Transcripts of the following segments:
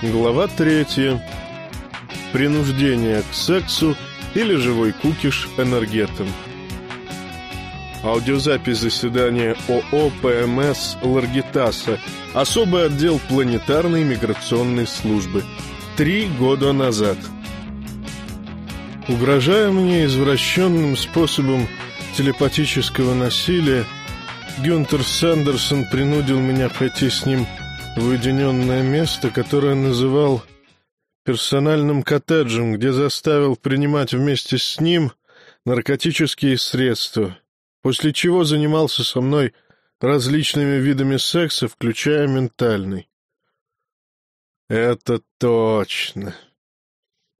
Глава третья. Принуждение к сексу или живой кукиш энергетом. Аудиозапись заседания ООО ПМС Ларгитаса, особый отдел планетарной миграционной службы. Три года назад. Угрожая мне извращенным способом телепатического насилия, Гюнтер Сандерсон принудил меня пойти с ним уединенное место, которое называл персональным коттеджем, где заставил принимать вместе с ним наркотические средства, после чего занимался со мной различными видами секса, включая ментальный. Это точно.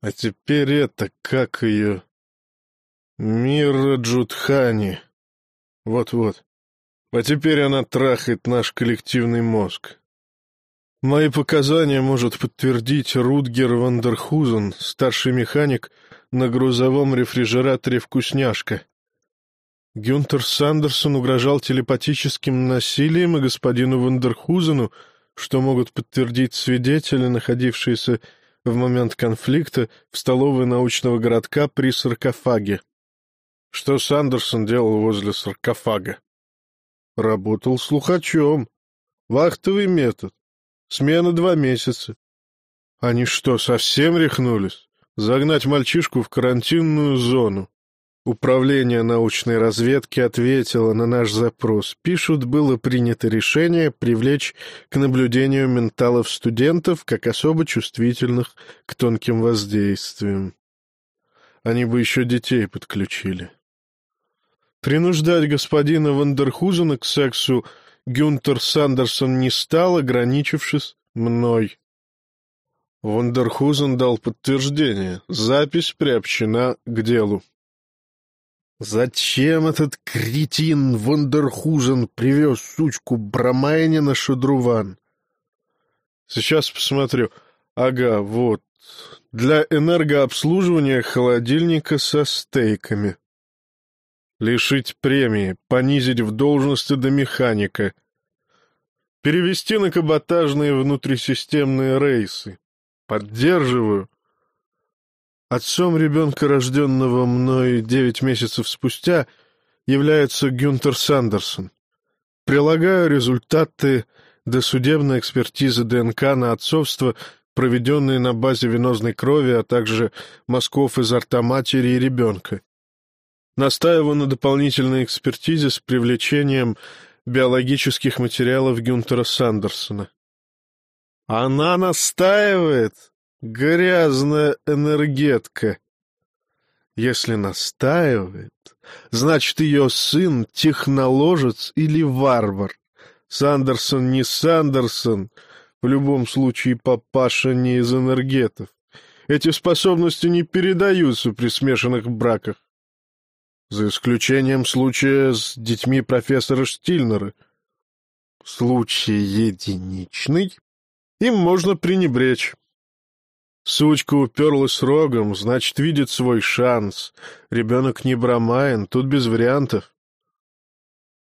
А теперь это, как ее... Мира Джудхани. Вот-вот. А теперь она трахает наш коллективный мозг. Мои показания может подтвердить Рутгер Вандерхузен, старший механик на грузовом рефрижераторе «Вкусняшка». Гюнтер Сандерсон угрожал телепатическим насилием и господину Вандерхузену, что могут подтвердить свидетели, находившиеся в момент конфликта в столовой научного городка при саркофаге. Что Сандерсон делал возле саркофага? Работал слухачом. Вахтовый метод. Смена два месяца. Они что, совсем рехнулись? Загнать мальчишку в карантинную зону. Управление научной разведки ответило на наш запрос. Пишут, было принято решение привлечь к наблюдению менталов студентов как особо чувствительных к тонким воздействиям. Они бы еще детей подключили. Принуждать господина Вандерхузена к сексу Гюнтер Сандерсон не стал, ограничившись мной. Вандерхузен дал подтверждение. Запись приобщена к делу. Зачем этот кретин Вандерхузен привез сучку Брамайне на Шадруван? Сейчас посмотрю. Ага, вот. Для энергообслуживания холодильника со стейками. Лишить премии, понизить в должности до механика. Перевести на каботажные внутрисистемные рейсы. Поддерживаю. Отцом ребенка, рожденного мной девять месяцев спустя, является Гюнтер Сандерсон. Прилагаю результаты досудебной экспертизы ДНК на отцовство, проведенные на базе венозной крови, а также мазков изо рта матери и ребенка. Настаиваю на дополнительной экспертизе с привлечением биологических материалов Гюнтера Сандерсона. Она настаивает, грязная энергетка. Если настаивает, значит, ее сын — техноложец или варвар. Сандерсон не Сандерсон, в любом случае папаша не из энергетов. Эти способности не передаются при смешанных браках за исключением случая с детьми профессора Штильнера. Случай единичный, им можно пренебречь. Сучка уперлась рогом, значит, видит свой шанс. Ребенок не Брамайн, тут без вариантов.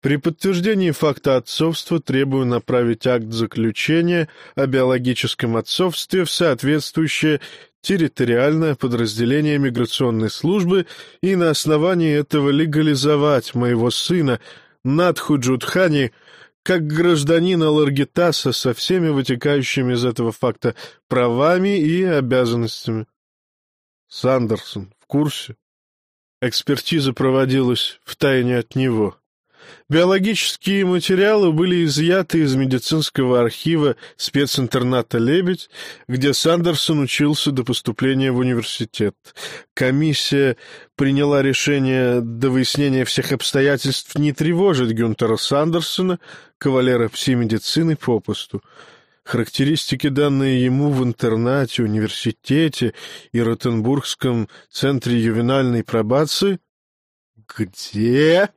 При подтверждении факта отцовства требую направить акт заключения о биологическом отцовстве в соответствующее территориальное подразделение миграционной службы и на основании этого легализовать моего сына Надху Джудхани как гражданина Ларгитаса со всеми вытекающими из этого факта правами и обязанностями. Сандерсон в курсе. Экспертиза проводилась в тайне от него. Биологические материалы были изъяты из медицинского архива специнтерната «Лебедь», где Сандерсон учился до поступления в университет. Комиссия приняла решение до выяснения всех обстоятельств не тревожить Гюнтера Сандерсона, кавалера пси-медицины, попусту. Характеристики, данные ему в интернате, университете и Ротенбургском центре ювенальной пробации... «Где?»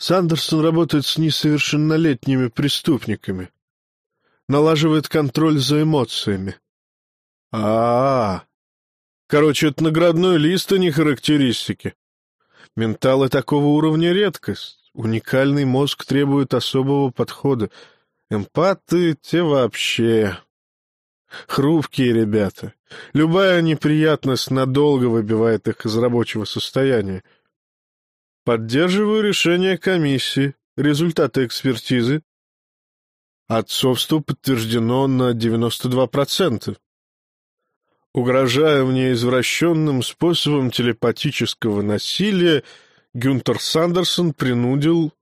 Сандерсон работает с несовершеннолетними преступниками. Налаживает контроль за эмоциями. А, -а, а Короче, это наградной лист, а не характеристики. Менталы такого уровня — редкость. Уникальный мозг требует особого подхода. Эмпаты — те вообще. Хрупкие ребята. Любая неприятность надолго выбивает их из рабочего состояния. Поддерживаю решение комиссии. Результаты экспертизы. Отцовство подтверждено на 92%. Угрожая мне извращенным способом телепатического насилия, Гюнтер Сандерсон принудил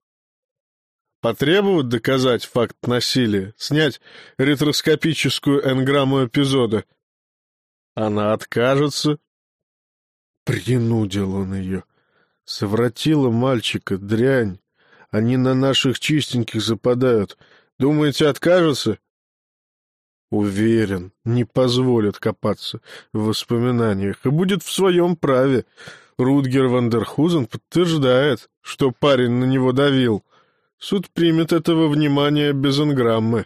потребовать доказать факт насилия, снять ретроскопическую энграмму эпизода. Она откажется. Принудил он ее. Совратила мальчика, дрянь. Они на наших чистеньких западают. Думаете, откажется? Уверен, не позволят копаться в воспоминаниях и будет в своем праве. Рудгер Вандерхузен подтверждает, что парень на него давил. Суд примет этого внимания без инграммы.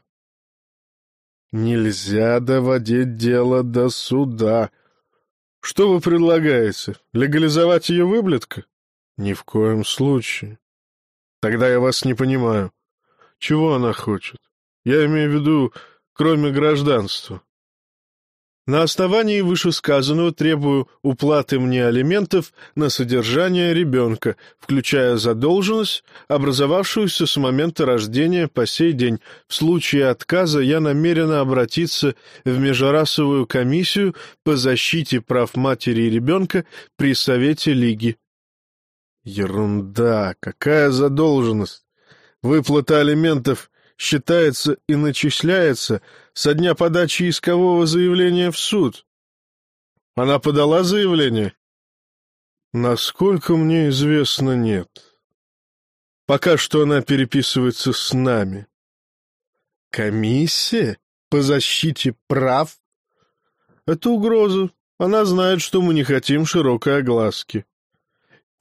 Нельзя доводить дело до суда. Что вы предлагаете? Легализовать ее выблетка? Ни в коем случае. Тогда я вас не понимаю. Чего она хочет? Я имею в виду, кроме гражданства. На основании вышесказанного требую уплаты мне алиментов на содержание ребенка, включая задолженность, образовавшуюся с момента рождения по сей день. В случае отказа я намерена обратиться в Межрасовую комиссию по защите прав матери и ребенка при Совете Лиги. Ерунда! Какая задолженность? Выплата алиментов считается и начисляется со дня подачи искового заявления в суд. Она подала заявление? Насколько мне известно, нет. Пока что она переписывается с нами. Комиссия по защите прав? Это угроза. Она знает, что мы не хотим широкой огласки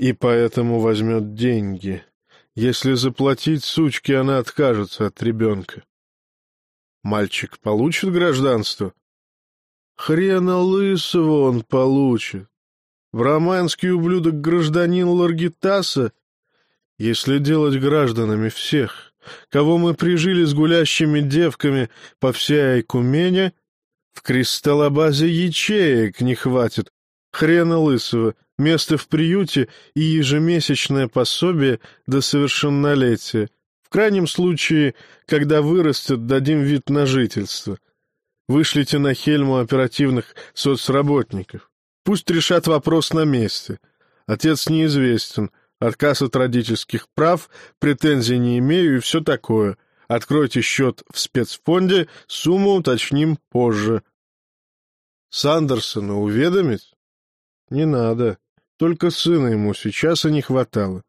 и поэтому возьмет деньги. Если заплатить сучке, она откажется от ребенка. Мальчик получит гражданство? Хрена лысого он получит. Браманский ублюдок гражданин Ларгитаса, если делать гражданами всех, кого мы прижили с гулящими девками по всей Айкумене, в кристаллобазе ячеек не хватит. Хрена лысого, место в приюте и ежемесячное пособие до совершеннолетия. В крайнем случае, когда вырастет, дадим вид на жительство. Вышлите на Хельму оперативных соцработников. Пусть решат вопрос на месте. Отец неизвестен, отказ от родительских прав, претензий не имею и все такое. Откройте счет в спецфонде, сумму уточним позже. Сандерсона уведомить? Не надо. Только сына ему сейчас и не хватало.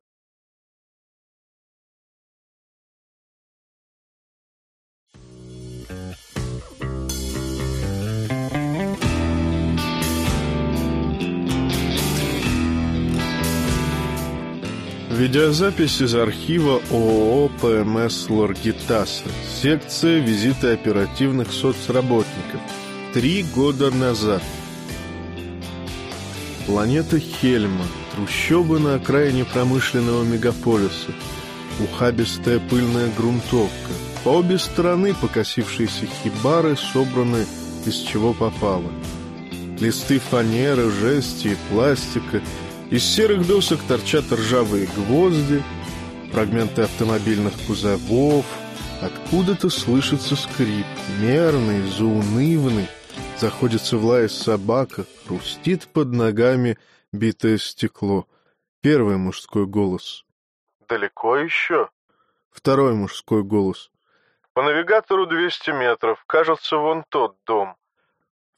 Видеозапись из архива ООО ПМС Лоргитаса. Секция визита оперативных соцработников. Три года назад. Планета Хельма, трущобы на окраине промышленного мегаполиса, ухабистая пыльная грунтовка, по обе стороны покосившиеся хибары собраны из чего попало. Листы фанеры, жести и пластика, из серых досок торчат ржавые гвозди, фрагменты автомобильных кузовов, откуда-то слышится скрип, мерный, заунывный, Заходится в лай собака, хрустит под ногами битое стекло. Первый мужской голос. «Далеко еще?» Второй мужской голос. «По навигатору двести метров. Кажется, вон тот дом».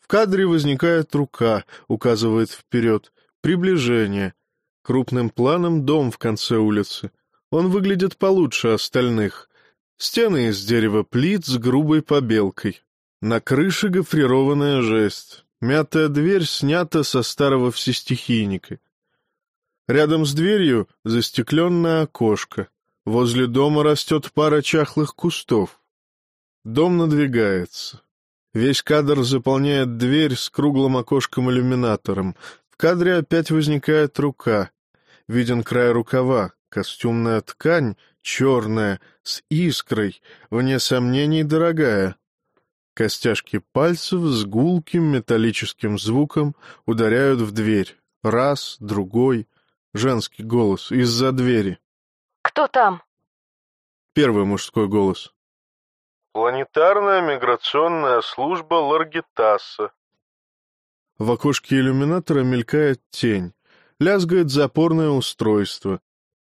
В кадре возникает рука, указывает вперед. Приближение. Крупным планом дом в конце улицы. Он выглядит получше остальных. Стены из дерева плит с грубой побелкой. На крыше гофрированная жесть. Мятая дверь снята со старого всестихийника. Рядом с дверью застекленное окошко. Возле дома растет пара чахлых кустов. Дом надвигается. Весь кадр заполняет дверь с круглым окошком-иллюминатором. В кадре опять возникает рука. Виден край рукава, костюмная ткань, черная, с искрой, вне сомнений дорогая. Костяшки пальцев с гулким металлическим звуком ударяют в дверь. Раз, другой. Женский голос из-за двери. «Кто там?» Первый мужской голос. «Планетарная миграционная служба Ларгитаса». В окошке иллюминатора мелькает тень. Лязгает запорное устройство.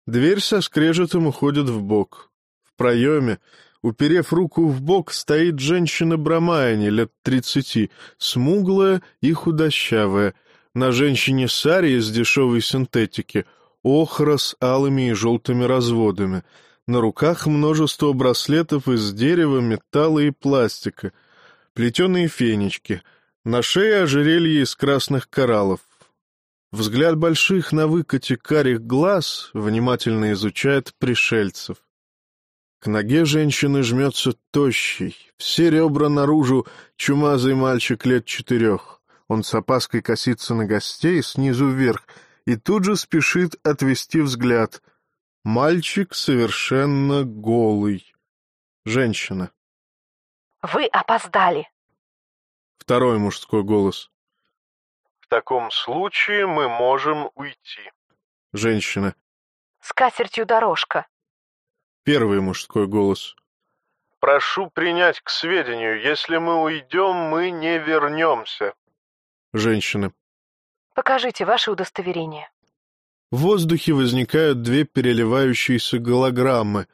Дверь со скрежетом уходит в бок. В проеме, уперев руку в бок, стоит женщина Брамаяни лет тридцати, смуглая и худощавая — на женщине сари из дешевой синтетики, охра с алыми и желтыми разводами. На руках множество браслетов из дерева, металла и пластика. Плетеные фенечки. На шее ожерелье из красных кораллов. Взгляд больших на выкате карих глаз внимательно изучает пришельцев. К ноге женщины жмется тощий, все ребра наружу чумазый мальчик лет четырех. Он с опаской косится на гостей снизу вверх и тут же спешит отвести взгляд. Мальчик совершенно голый. Женщина. «Вы опоздали!» Второй мужской голос. «В таком случае мы можем уйти». Женщина. «С катертью дорожка». Первый мужской голос. «Прошу принять к сведению, если мы уйдем, мы не вернемся» женщины. Покажите ваше удостоверение. В воздухе возникают две переливающиеся голограммы.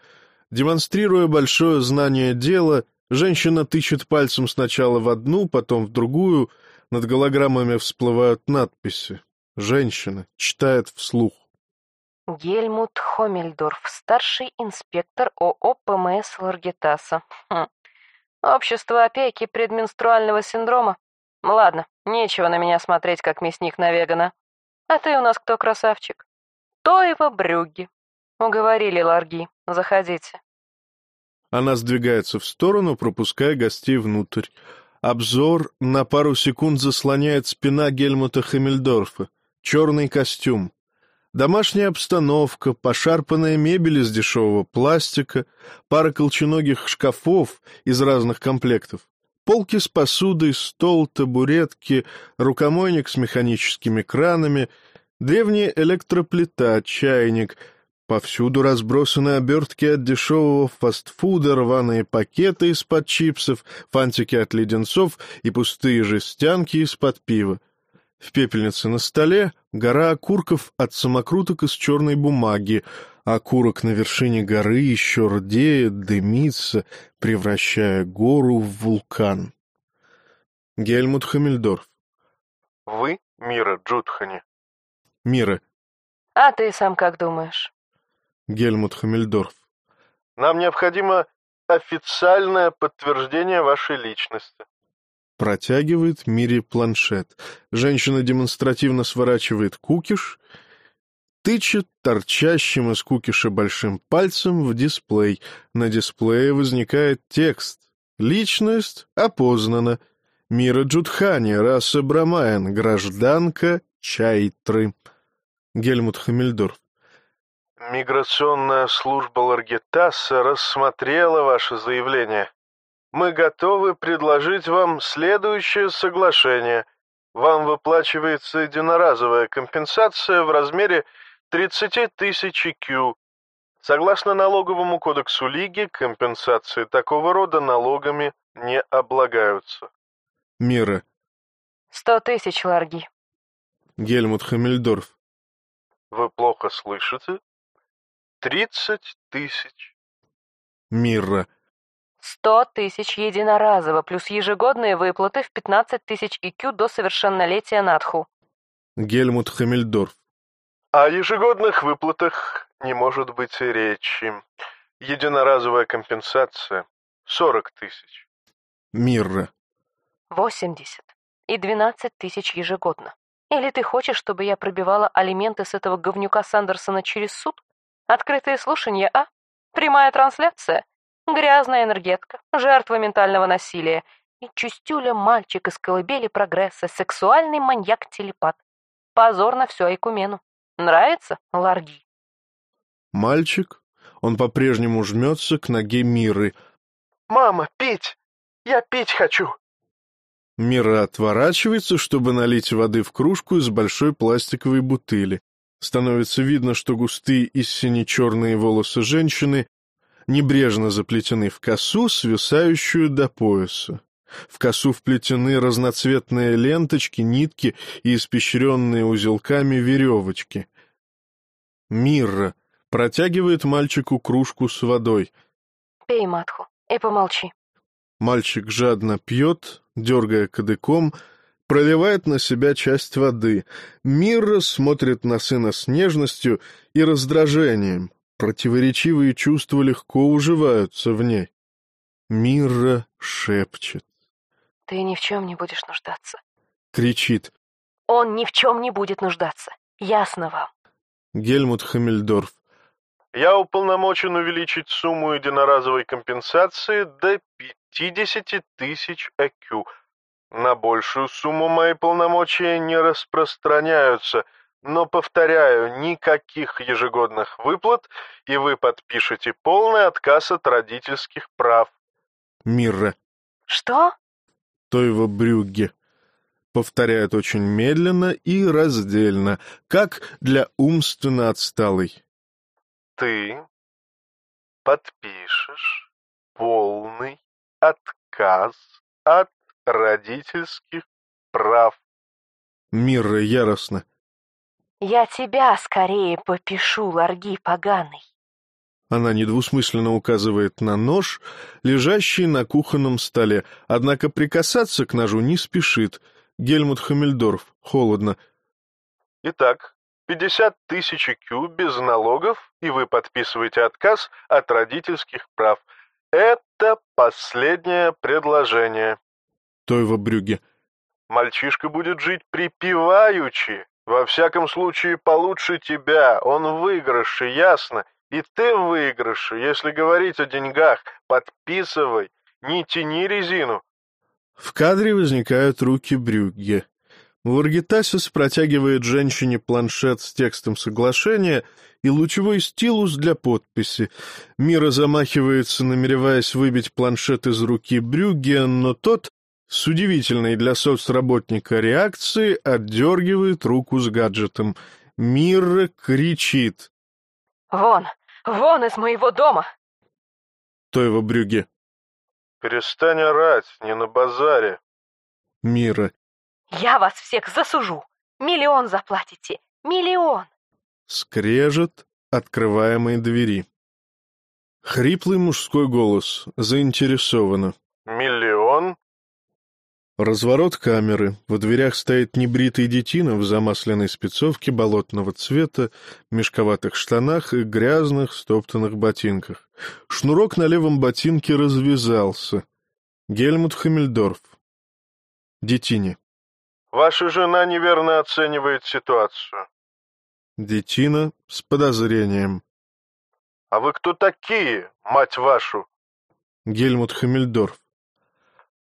Демонстрируя большое знание дела, женщина тычет пальцем сначала в одну, потом в другую. Над голограммами всплывают надписи. Женщина читает вслух. Гельмут Хомельдорф, старший инспектор ООО ПМС Ларгетаса. Хм. Общество опеки предменструального синдрома. Ладно, нечего на меня смотреть, как мясник на вегана. А ты у нас кто красавчик? То его брюги. Уговорили ларги. Заходите. Она сдвигается в сторону, пропуская гостей внутрь. Обзор на пару секунд заслоняет спина Гельмута Хамельдорфа. Черный костюм. Домашняя обстановка, пошарпанная мебель из дешевого пластика, пара колченогих шкафов из разных комплектов. Полки с посудой, стол, табуретки, рукомойник с механическими кранами, древняя электроплита, чайник. Повсюду разбросаны обертки от дешевого фастфуда, рваные пакеты из-под чипсов, фантики от леденцов и пустые жестянки из-под пива. В пепельнице на столе гора окурков от самокруток из черной бумаги, Окурок на вершине горы еще рдеет, дымится, превращая гору в вулкан. Гельмут Хамельдорф. Вы Мира Джудхани? Мира. А ты сам как думаешь? Гельмут Хамельдорф. Нам необходимо официальное подтверждение вашей личности. Протягивает Мире планшет. Женщина демонстративно сворачивает кукиш тычет торчащим из кукиша большим пальцем в дисплей. На дисплее возникает текст. Личность опознана. Мира Джудхани, раса Брамаен, гражданка Чайтры. Гельмут Хамельдорф. Миграционная служба Ларгетаса рассмотрела ваше заявление. Мы готовы предложить вам следующее соглашение. Вам выплачивается единоразовая компенсация в размере 30 тысяч IQ. Согласно налоговому кодексу Лиги, компенсации такого рода налогами не облагаются. Мира. Сто тысяч, Ларги. Гельмут Хамельдорф. Вы плохо слышите? Тридцать тысяч. Мира. Сто тысяч единоразово, плюс ежегодные выплаты в пятнадцать тысяч IQ до совершеннолетия Надху. Гельмут Хамельдорф. О ежегодных выплатах не может быть и речи. Единоразовая компенсация — сорок тысяч. Мирра. Восемьдесят. И двенадцать тысяч ежегодно. Или ты хочешь, чтобы я пробивала алименты с этого говнюка Сандерсона через суд? Открытые слушания, а? Прямая трансляция? Грязная энергетка, жертва ментального насилия. И чистюля мальчик из колыбели прогресса, сексуальный маньяк-телепат. Позор на всю Айкумену. Нравится, Ларги? Мальчик, он по-прежнему жмется к ноге Миры. «Мама, пить!» Я пить хочу!» Мира отворачивается, чтобы налить воды в кружку из большой пластиковой бутыли. Становится видно, что густые и сине-черные волосы женщины небрежно заплетены в косу, свисающую до пояса. В косу вплетены разноцветные ленточки, нитки и испещренные узелками веревочки. Мирра протягивает мальчику кружку с водой. Пей, матху, и помолчи. Мальчик жадно пьет, дергая кадыком, проливает на себя часть воды. Мирра смотрит на сына с нежностью и раздражением. Противоречивые чувства легко уживаются в ней. Мирра шепчет. Ты ни в чем не будешь нуждаться. Кричит. Он ни в чем не будет нуждаться. Ясно вам. Гельмут Хамельдорф. Я уполномочен увеличить сумму единоразовой компенсации до 50 тысяч ЭКЮ. На большую сумму мои полномочия не распространяются, но, повторяю, никаких ежегодных выплат, и вы подпишете полный отказ от родительских прав. Мирра. Что? Тойва Брюгге. Повторяет очень медленно и раздельно, как для умственно отсталой. Ты подпишешь полный отказ от родительских прав. Мирра яростно. Я тебя скорее попишу, ларги поганый. Она недвусмысленно указывает на нож, лежащий на кухонном столе, однако прикасаться к ножу не спешит. Гельмут Хамельдорф, холодно. Итак, 50 тысяч кю без налогов, и вы подписываете отказ от родительских прав. Это последнее предложение. Тойва Брюге. Мальчишка будет жить припеваючи. Во всяком случае, получше тебя. Он в выигрыше, ясно? И ты в выигрыше. Если говорить о деньгах, подписывай. Не тяни резину. В кадре возникают руки Брюгге. Варгитасис протягивает женщине планшет с текстом соглашения и лучевой стилус для подписи. Мира замахивается, намереваясь выбить планшет из руки Брюгге, но тот, с удивительной для соцработника реакцией, отдергивает руку с гаджетом. Мира кричит. «Вон! Вон из моего дома!» Тойва Брюге. Перестань орать, не на базаре. Мира. Я вас всех засужу. Миллион заплатите. Миллион. Скрежет открываемой двери. Хриплый мужской голос, заинтересованно. Разворот камеры. В дверях стоит небритый детина в замасленной спецовке болотного цвета, мешковатых штанах и грязных стоптанных ботинках. Шнурок на левом ботинке развязался. Гельмут Хамельдорф. Детине. Ваша жена неверно оценивает ситуацию. Детина с подозрением. А вы кто такие, мать вашу? Гельмут Хамельдорф.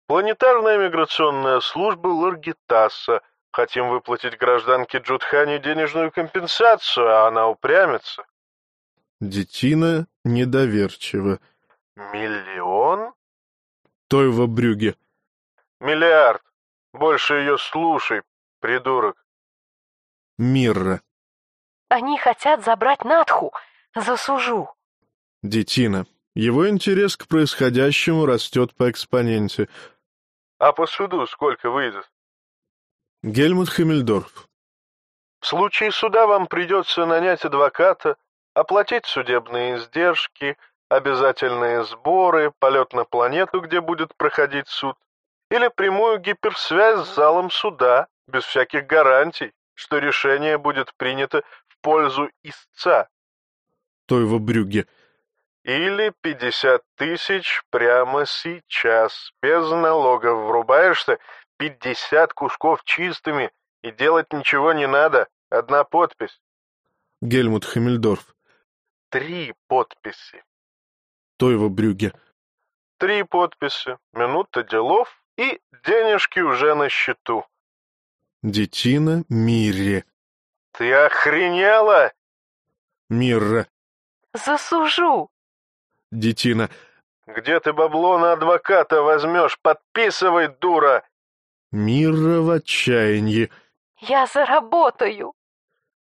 Планетарная миграционная служба Ларгитаса. Хотим выплатить гражданке Джудхане денежную компенсацию, а она упрямится. Детина недоверчиво. Миллион? Тойва Брюге. Миллиард. Больше ее слушай, придурок. Мирра. Они хотят забрать Надху. Засужу. Детина. Его интерес к происходящему растет по экспоненте. А по суду сколько выйдет? Гельмут Хамельдорф. В случае суда вам придется нанять адвоката, оплатить судебные издержки, обязательные сборы, полет на планету, где будет проходить суд, или прямую гиперсвязь с залом суда, без всяких гарантий, что решение будет принято в пользу истца. Тойва Брюге. Или пятьдесят тысяч прямо сейчас, без налогов. Врубаешься пятьдесят кусков чистыми, и делать ничего не надо. Одна подпись. Гельмут Хамельдорф. Три подписи. Тойва Брюге. Три подписи, минута делов, и денежки уже на счету. Детина Мирре. Ты охренела? Мирра. Засужу. Детина. Где ты бабло на адвоката возьмешь? Подписывай, дура!» Мира в отчаянии. «Я заработаю!»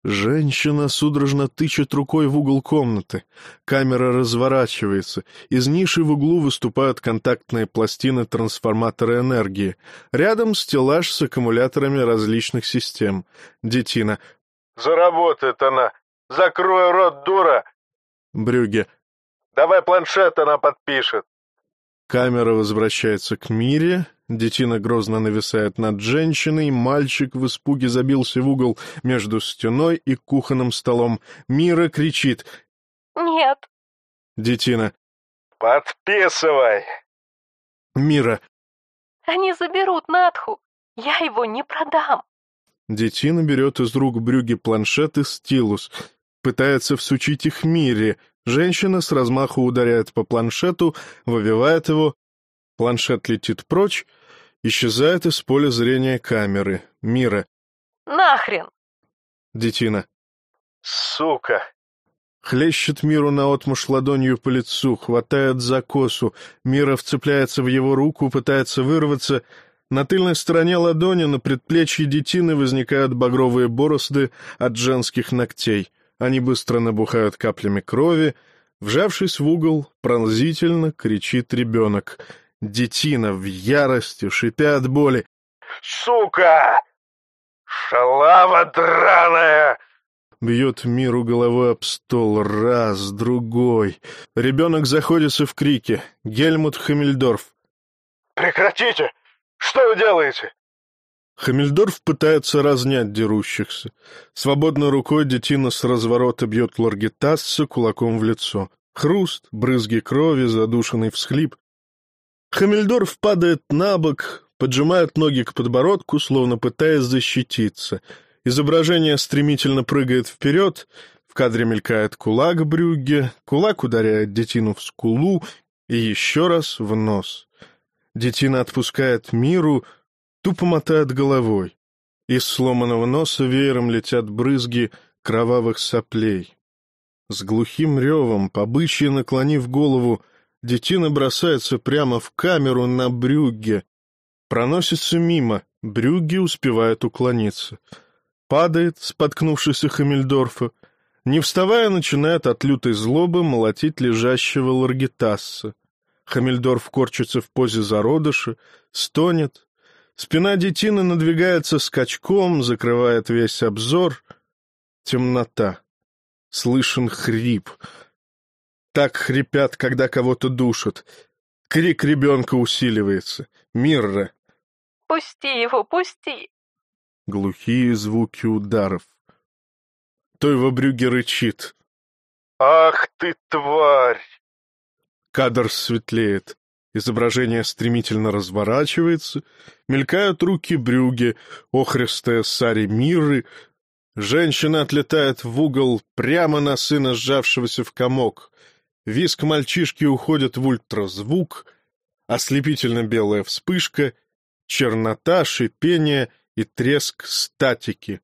Женщина судорожно тычет рукой в угол комнаты. Камера разворачивается. Из ниши в углу выступают контактные пластины трансформатора энергии. Рядом стеллаж с аккумуляторами различных систем. Детина. «Заработает она! Закрой рот, дура!» Брюге. «Давай планшет, она подпишет!» Камера возвращается к Мире. Детина грозно нависает над женщиной. Мальчик в испуге забился в угол между стеной и кухонным столом. Мира кричит. «Нет!» Детина. «Подписывай!» Мира. «Они заберут Надху! Я его не продам!» Детина берет из рук Брюги планшет и стилус. Пытается всучить их Мире. Женщина с размаху ударяет по планшету, выбивает его. Планшет летит прочь, исчезает из поля зрения камеры. Мира. «Нахрен!» Детина. «Сука!» Хлещет Миру наотмашь ладонью по лицу, хватает за косу. Мира вцепляется в его руку, пытается вырваться. На тыльной стороне ладони на предплечье детины возникают багровые борозды от женских ногтей. Они быстро набухают каплями крови. Вжавшись в угол, пронзительно кричит ребенок. Детина в ярости, шипя от боли. «Сука! Шалава драная!» Бьет миру головой об стол. Раз, другой. Ребенок заходится в крике. Гельмут Хамильдорф. «Прекратите! Что вы делаете?» Хамильдорф пытается разнять дерущихся. Свободной рукой детина с разворота бьет Ларгитасца кулаком в лицо. Хруст, брызги крови, задушенный всхлип. Хамильдорф падает на бок, поджимает ноги к подбородку, словно пытаясь защититься. Изображение стремительно прыгает вперед, в кадре мелькает кулак Брюгге, кулак ударяет детину в скулу и еще раз в нос. Детина отпускает миру, тупо мотает головой. Из сломанного носа веером летят брызги кровавых соплей. С глухим ревом, побычьи наклонив голову, детина бросается прямо в камеру на Брюгге. Проносится мимо, Брюгге успевает уклониться. Падает, споткнувшись у Хамильдорфа. Не вставая, начинает от лютой злобы молотить лежащего Ларгитасса. Хамильдорф корчится в позе зародыша, стонет. Спина детины надвигается скачком, закрывает весь обзор. Темнота. Слышен хрип. Так хрипят, когда кого-то душат. Крик ребенка усиливается. Мирра. «Пусти его, пусти!» Глухие звуки ударов. Тойва Брюге рычит. «Ах ты, тварь!» Кадр светлеет. Изображение стремительно разворачивается. Мелькают руки Брюге, охристая Сари Мирры. Женщина отлетает в угол прямо на сына, сжавшегося в комок. Виск мальчишки уходит в ультразвук. Ослепительно белая вспышка, чернота, шипение и треск статики.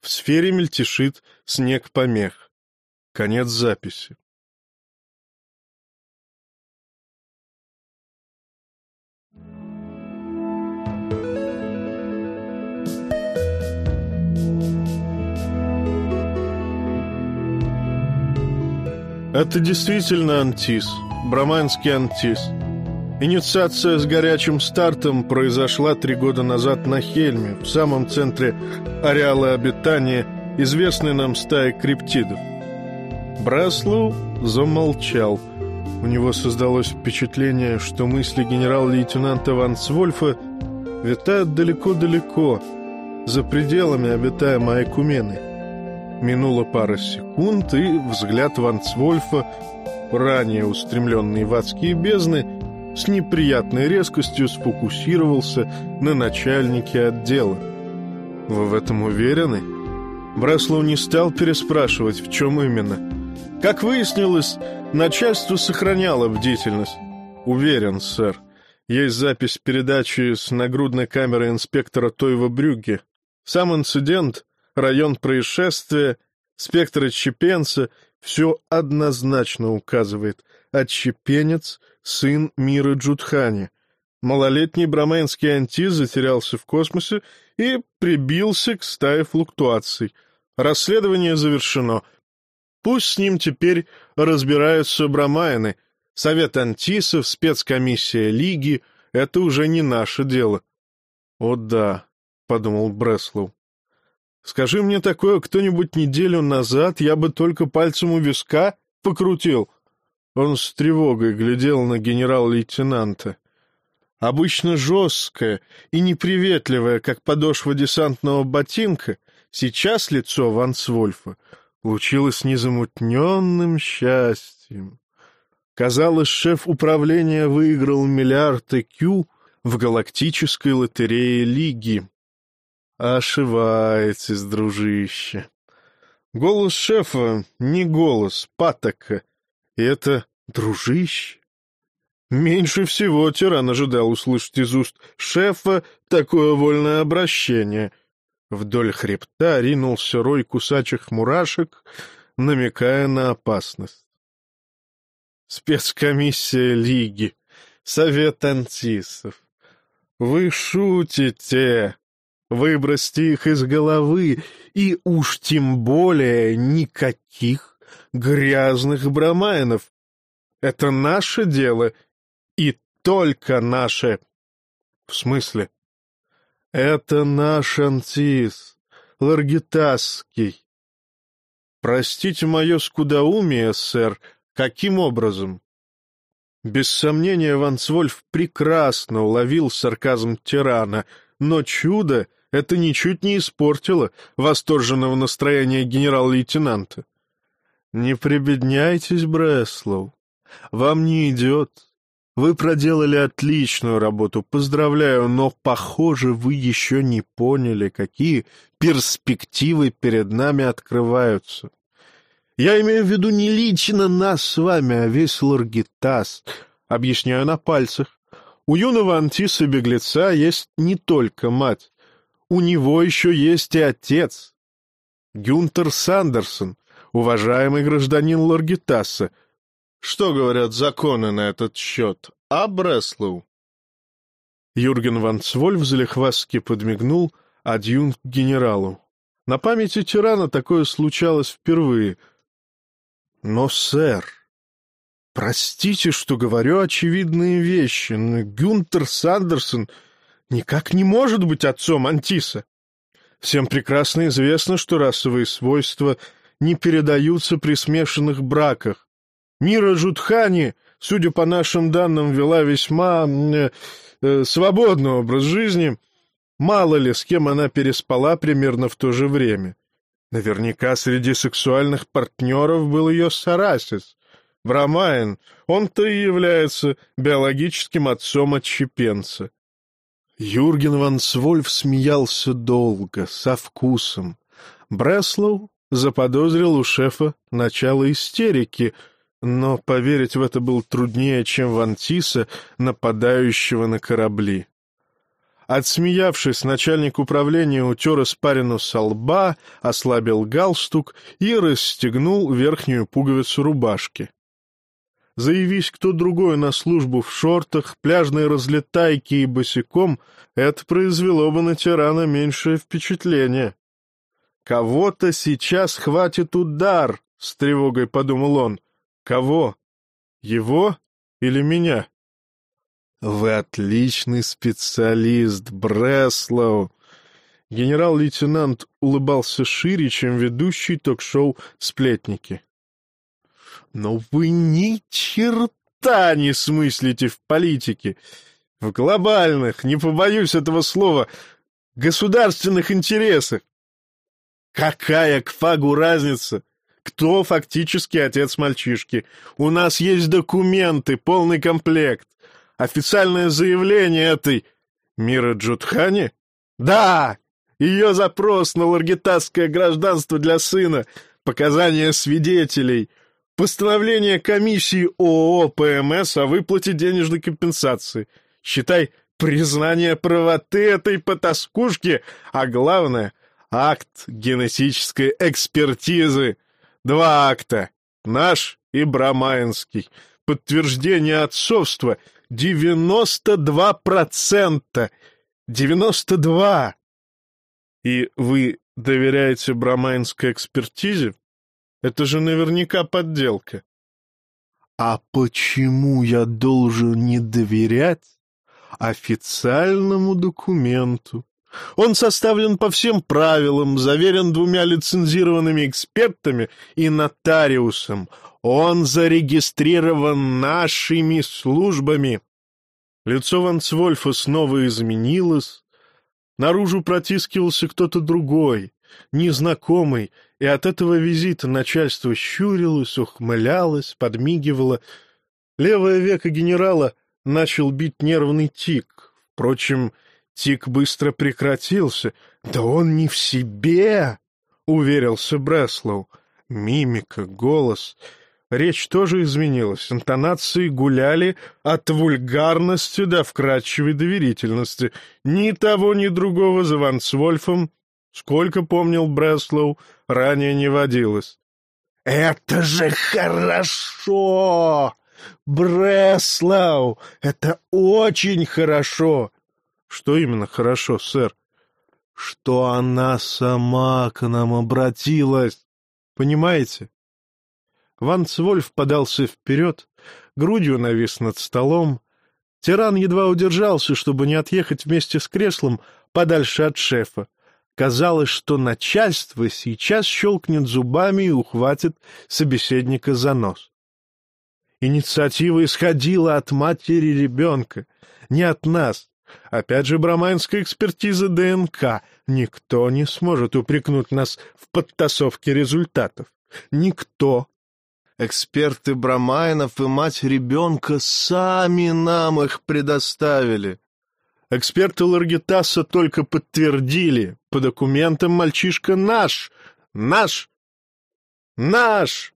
В сфере мельтешит снег помех. Конец записи. Это действительно антис, браманский антис. Инициация с горячим стартом произошла три года назад на Хельме, в самом центре ареала обитания, известной нам стаи криптидов. Браслоу замолчал. У него создалось впечатление, что мысли генерал-лейтенанта Ван Цвольфа витают далеко-далеко, за пределами обитаемой Айкумены. Минула пара секунд, и взгляд Ванцвольфа, ранее устремленный в адские бездны, с неприятной резкостью сфокусировался на начальнике отдела. «Вы в этом уверены?» Браслоу не стал переспрашивать, в чем именно. Как выяснилось, начальство сохраняло бдительность. «Уверен, сэр. Есть запись передачи с нагрудной камеры инспектора Тойва Брюгге. Сам инцидент район происшествия, спектр отщепенца — все однозначно указывает. отщепенец, сын Мира Джудхани. Малолетний брамейнский антиз затерялся в космосе и прибился к стае флуктуаций. Расследование завершено. Пусть с ним теперь разбираются брамайны. Совет антисов, спецкомиссия Лиги — это уже не наше дело. — О да, — подумал Бреслоу. Скажи мне такое кто-нибудь неделю назад, я бы только пальцем у виска покрутил. Он с тревогой глядел на генерал-лейтенанта. Обычно жесткое и неприветливое, как подошва десантного ботинка, сейчас лицо Вансвольфа лучилось незамутненным счастьем. Казалось, шеф управления выиграл миллиард ЭКЮ в галактической лотерее Лиги. Ошибаетесь, дружище. Голос шефа не голос патока, это дружище. Меньше всего тиран ожидал услышать из уст шефа такое вольное обращение. Вдоль хребта ринулся рой кусачих мурашек, намекая на опасность. Спецкомиссия Лиги, Совет Антисов. Вы шутите. Выбросьте их из головы, и уж тем более никаких грязных брамайнов. Это наше дело — и только наше. В смысле? Это наш Антис, Ларгитасский. Простите мое скудоумие, сэр, каким образом? Без сомнения, Вансвольф прекрасно уловил сарказм тирана, но чудо это ничуть не испортило восторженного настроения генерал-лейтенанта. Не прибедняйтесь, Бреслоу, вам не идет. Вы проделали отличную работу, поздравляю, но, похоже, вы еще не поняли, какие перспективы перед нами открываются. Я имею в виду не лично нас с вами, а весь Ларгитас. Объясняю на пальцах. У юного Антиса-беглеца есть не только мать. У него еще есть и отец. Гюнтер Сандерсон, уважаемый гражданин Ларгитаса, что говорят законы на этот счет, а, Бреслоу? Юрген ван Цвольф залихвастски подмигнул адъюнкт генералу. На памяти тирана такое случалось впервые. Но, сэр, простите, что говорю очевидные вещи, но Гюнтер Сандерсон никак не может быть отцом Антиса. Всем прекрасно известно, что расовые свойства не передаются при смешанных браках. Мира Жутхани, судя по нашим данным, вела весьма э, э, свободный образ жизни. Мало ли, с кем она переспала примерно в то же время. Наверняка среди сексуальных партнеров был ее Сарасис. Брамайн, он-то и является биологическим отцом отщепенца. Юрген ван Свольф смеялся долго, со вкусом. Бреслоу заподозрил у шефа начало истерики — но поверить в это было труднее, чем в Антиса, нападающего на корабли. Отсмеявшись, начальник управления утер испарину со лба, ослабил галстук и расстегнул верхнюю пуговицу рубашки. Заявись кто другой на службу в шортах, пляжной разлетайке и босиком, это произвело бы на тирана меньшее впечатление. «Кого-то сейчас хватит удар», — с тревогой подумал он. Кого? Его или меня? Вы отличный специалист, Бреслоу. Генерал-лейтенант улыбался шире, чем ведущий ток-шоу «Сплетники». Но вы ни черта не смыслите в политике, в глобальных, не побоюсь этого слова, государственных интересах. Какая к фагу разница, кто фактически отец мальчишки. У нас есть документы, полный комплект. Официальное заявление этой... Мира Джудхани? Да! Ее запрос на ларгитасское гражданство для сына, показания свидетелей, постановление комиссии ООО ПМС о выплате денежной компенсации. Считай, признание правоты этой потаскушки, а главное — акт генетической экспертизы — Два акта. Наш и Брамаинский. подтверждение отцовства. Девяносто два процента! Девяносто два! И вы доверяете брамайнской экспертизе? Это же наверняка подделка. А почему я должен не доверять официальному документу? Он составлен по всем правилам, заверен двумя лицензированными экспертами и нотариусом. Он зарегистрирован нашими службами. Лицо Ванцвольфа снова изменилось. Наружу протискивался кто-то другой, незнакомый, и от этого визита начальство щурилось, ухмылялось, подмигивало. Левое веко генерала начал бить нервный тик. Впрочем, тик быстро прекратился. «Да он не в себе!» — уверился Бреслоу. Мимика, голос. Речь тоже изменилась. Интонации гуляли от вульгарности до вкрадчивой доверительности. Ни того, ни другого за Ванцвольфом Сколько помнил Бреслоу, ранее не водилось. «Это же хорошо! Бреслоу! Это очень хорошо!» «Что именно хорошо, сэр?» «Что она сама к нам обратилась! Понимаете?» Ван Цвольф подался вперед, грудью навис над столом. Тиран едва удержался, чтобы не отъехать вместе с креслом подальше от шефа. Казалось, что начальство сейчас щелкнет зубами и ухватит собеседника за нос. Инициатива исходила от матери ребенка, не от нас. Опять же, браманская экспертиза ДНК. Никто не сможет упрекнуть нас в подтасовке результатов. Никто. Эксперты Брамайнов и мать ребенка сами нам их предоставили. Эксперты Ларгитаса только подтвердили. По документам мальчишка наш! Наш! Наш!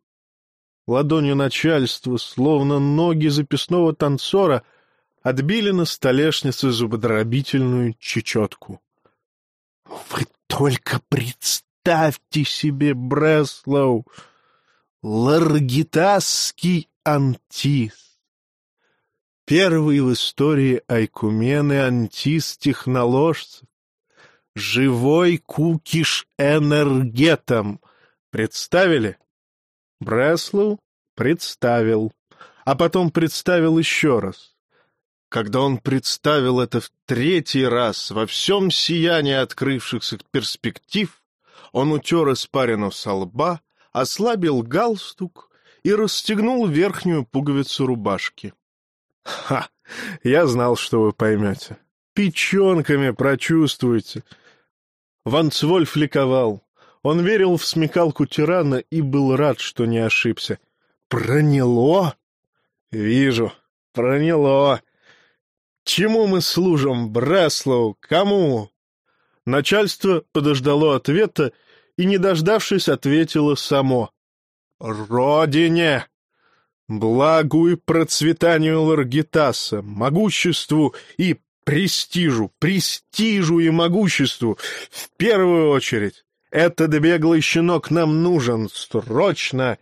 Ладонью начальства, словно ноги записного танцора, отбили на столешнице зубодробительную чечетку. — Вы только представьте себе, Бреслоу! Ларгитасский антис! Первый в истории Айкумены антис-техноложцев. Живой кукиш энергетом. Представили? Бреслоу представил, а потом представил еще раз. Когда он представил это в третий раз во всем сиянии открывшихся перспектив, он утер испарину со лба, ослабил галстук и расстегнул верхнюю пуговицу рубашки. Ха! Я знал, что вы поймете. Печенками прочувствуете. Ванцвольф ликовал. Он верил в смекалку тирана и был рад, что не ошибся. Проняло? Вижу. Проняло. Чему мы служим, Бреслоу? Кому? Начальство подождало ответа и, не дождавшись, ответило само. «Родине!» Благу и процветанию Ларгитаса, могуществу и престижу, престижу и могуществу в первую очередь. Этот беглый щенок нам нужен срочно.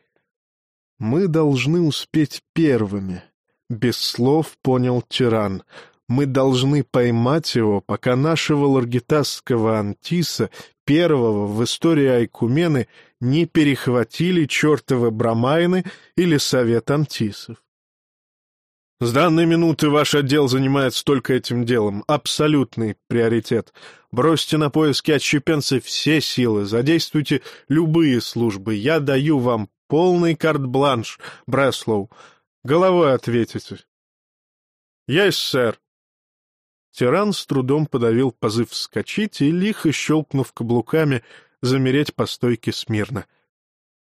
Мы должны успеть первыми, без слов понял тиран. Мы должны поймать его, пока нашего ларгитасского антиса, первого в истории Айкумены, не перехватили чертовы брамайны или совет антисов. С данной минуты ваш отдел занимается только этим делом. Абсолютный приоритет. Бросьте на поиски отщепенцев все силы, задействуйте любые службы. Я даю вам полный карт-бланш, Бреслоу. Головой ответите. Есть, сэр. Тиран с трудом подавил позыв вскочить и, лихо щелкнув каблуками, замереть по стойке смирно.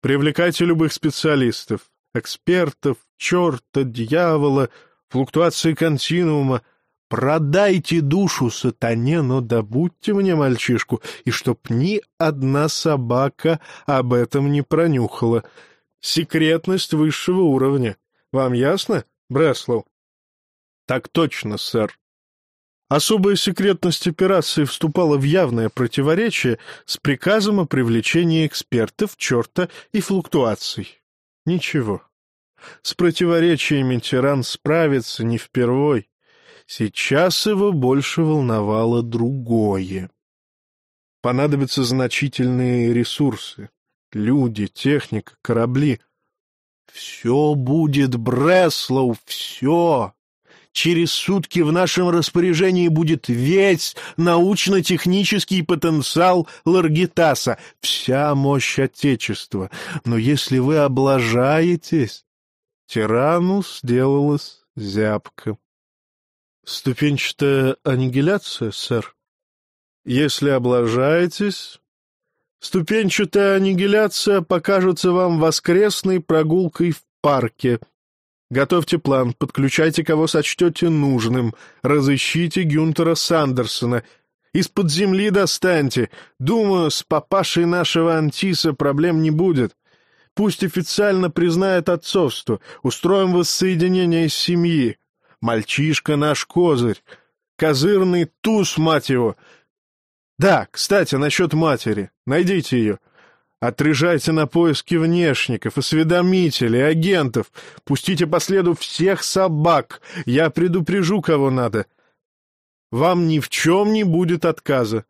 Привлекайте любых специалистов, экспертов, черта, дьявола, флуктуации континуума. Продайте душу сатане, но добудьте мне мальчишку, и чтоб ни одна собака об этом не пронюхала. Секретность высшего уровня. Вам ясно, Бреслоу? — Так точно, сэр. Особая секретность операции вступала в явное противоречие с приказом о привлечении экспертов, черта и флуктуаций. Ничего. С противоречиями тиран справится не впервой. Сейчас его больше волновало другое. Понадобятся значительные ресурсы. Люди, техника, корабли. Все будет, Бреслоу, все. Через сутки в нашем распоряжении будет весь научно-технический потенциал Ларгитаса, вся мощь Отечества. Но если вы облажаетесь, тирану сделалась зябко. Ступенчатая аннигиляция, сэр? Если облажаетесь, ступенчатая аннигиляция покажется вам воскресной прогулкой в парке — Готовьте план, подключайте, кого сочтете нужным, разыщите Гюнтера Сандерсона. Из-под земли достаньте. Думаю, с папашей нашего Антиса проблем не будет. Пусть официально признает отцовство. Устроим воссоединение семьи. Мальчишка наш козырь. Козырный туз, мать его. Да, кстати, насчет матери. Найдите ее. Отряжайте на поиски внешников, осведомителей, агентов. Пустите по следу всех собак. Я предупрежу, кого надо. Вам ни в чем не будет отказа.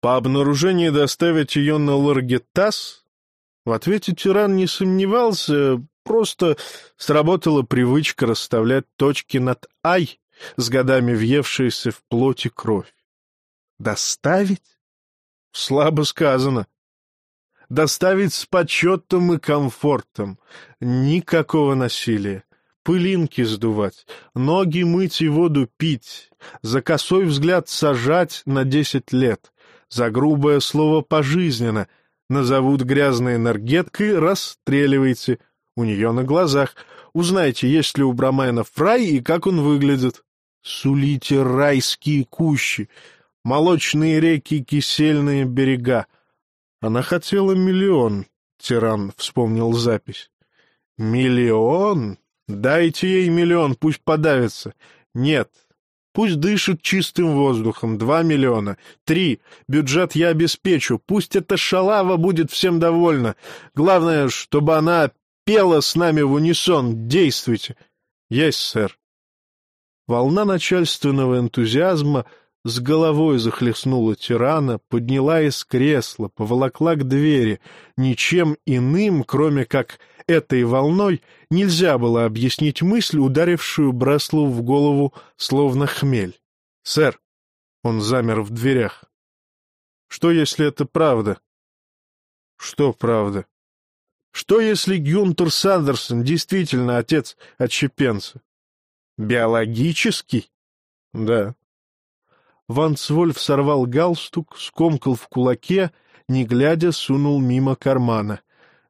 По обнаружении доставить ее на Ларгетас? В ответе тиран не сомневался, просто сработала привычка расставлять точки над «ай», с годами въевшиеся в плоть и кровь. Доставить? Слабо сказано доставить с почетом и комфортом. Никакого насилия. Пылинки сдувать, ноги мыть и воду пить, за косой взгляд сажать на десять лет, за грубое слово пожизненно, назовут грязной энергеткой, расстреливайте, у нее на глазах. Узнайте, есть ли у Брамена рай и как он выглядит. Сулите райские кущи, молочные реки, кисельные берега, она хотела миллион, тиран вспомнил запись. Миллион? Дайте ей миллион, пусть подавится. Нет, Пусть дышит чистым воздухом. Два миллиона. Три. Бюджет я обеспечу. Пусть эта шалава будет всем довольна. Главное, чтобы она пела с нами в унисон. Действуйте. Есть, сэр. Волна начальственного энтузиазма с головой захлестнула тирана, подняла из кресла, поволокла к двери. Ничем иным, кроме как этой волной, нельзя было объяснить мысль, ударившую Бреслу в голову, словно хмель. «Сэр!» — он замер в дверях. «Что, если это правда?» «Что правда?» «Что, если Гюнтер Сандерсон действительно отец отщепенца?» «Биологический?» «Да». Ванцвольф сорвал галстук, скомкал в кулаке, не глядя, сунул мимо кармана.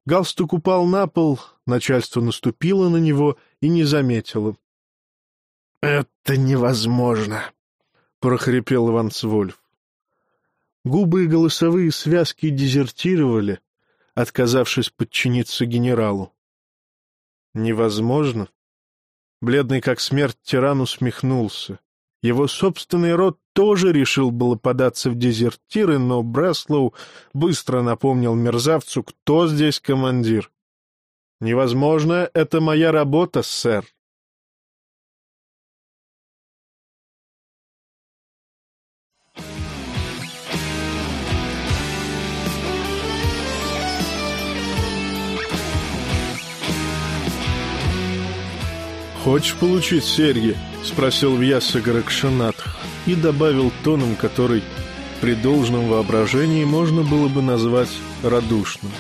Галстук упал на пол, начальство наступило на него и не заметило. — Это невозможно! — прохрипел Ванцвольф. Губы и голосовые связки дезертировали, отказавшись подчиниться генералу. «Невозможно?» Бледный как смерть тиран усмехнулся. Его собственный род тоже решил было податься в дезертиры, но Бреслоу быстро напомнил мерзавцу, кто здесь командир. «Невозможно, это моя работа, сэр». «Хочешь получить серьги?» — спросил Вьяса Гаракшанатх и добавил тоном, который при должном воображении можно было бы назвать радушным.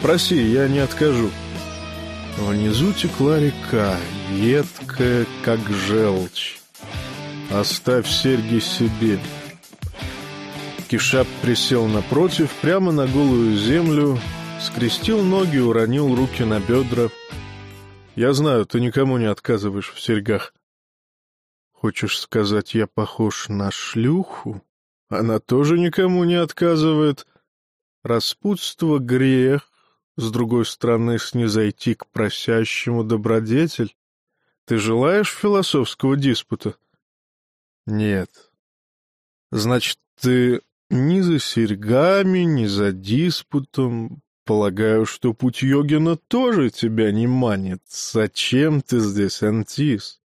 «Проси, я не откажу». Внизу текла река, едкая, как желчь. «Оставь серьги себе». Кишап присел напротив, прямо на голую землю, скрестил ноги, уронил руки на бедра — я знаю, ты никому не отказываешь в серьгах. Хочешь сказать, я похож на шлюху? Она тоже никому не отказывает. Распутство — грех, с другой стороны, снизойти к просящему добродетель. Ты желаешь философского диспута? Нет. Значит, ты ни за серьгами, ни за диспутом, Полагаю, что путь йогина тоже тебя не манит. Зачем ты здесь, Антис?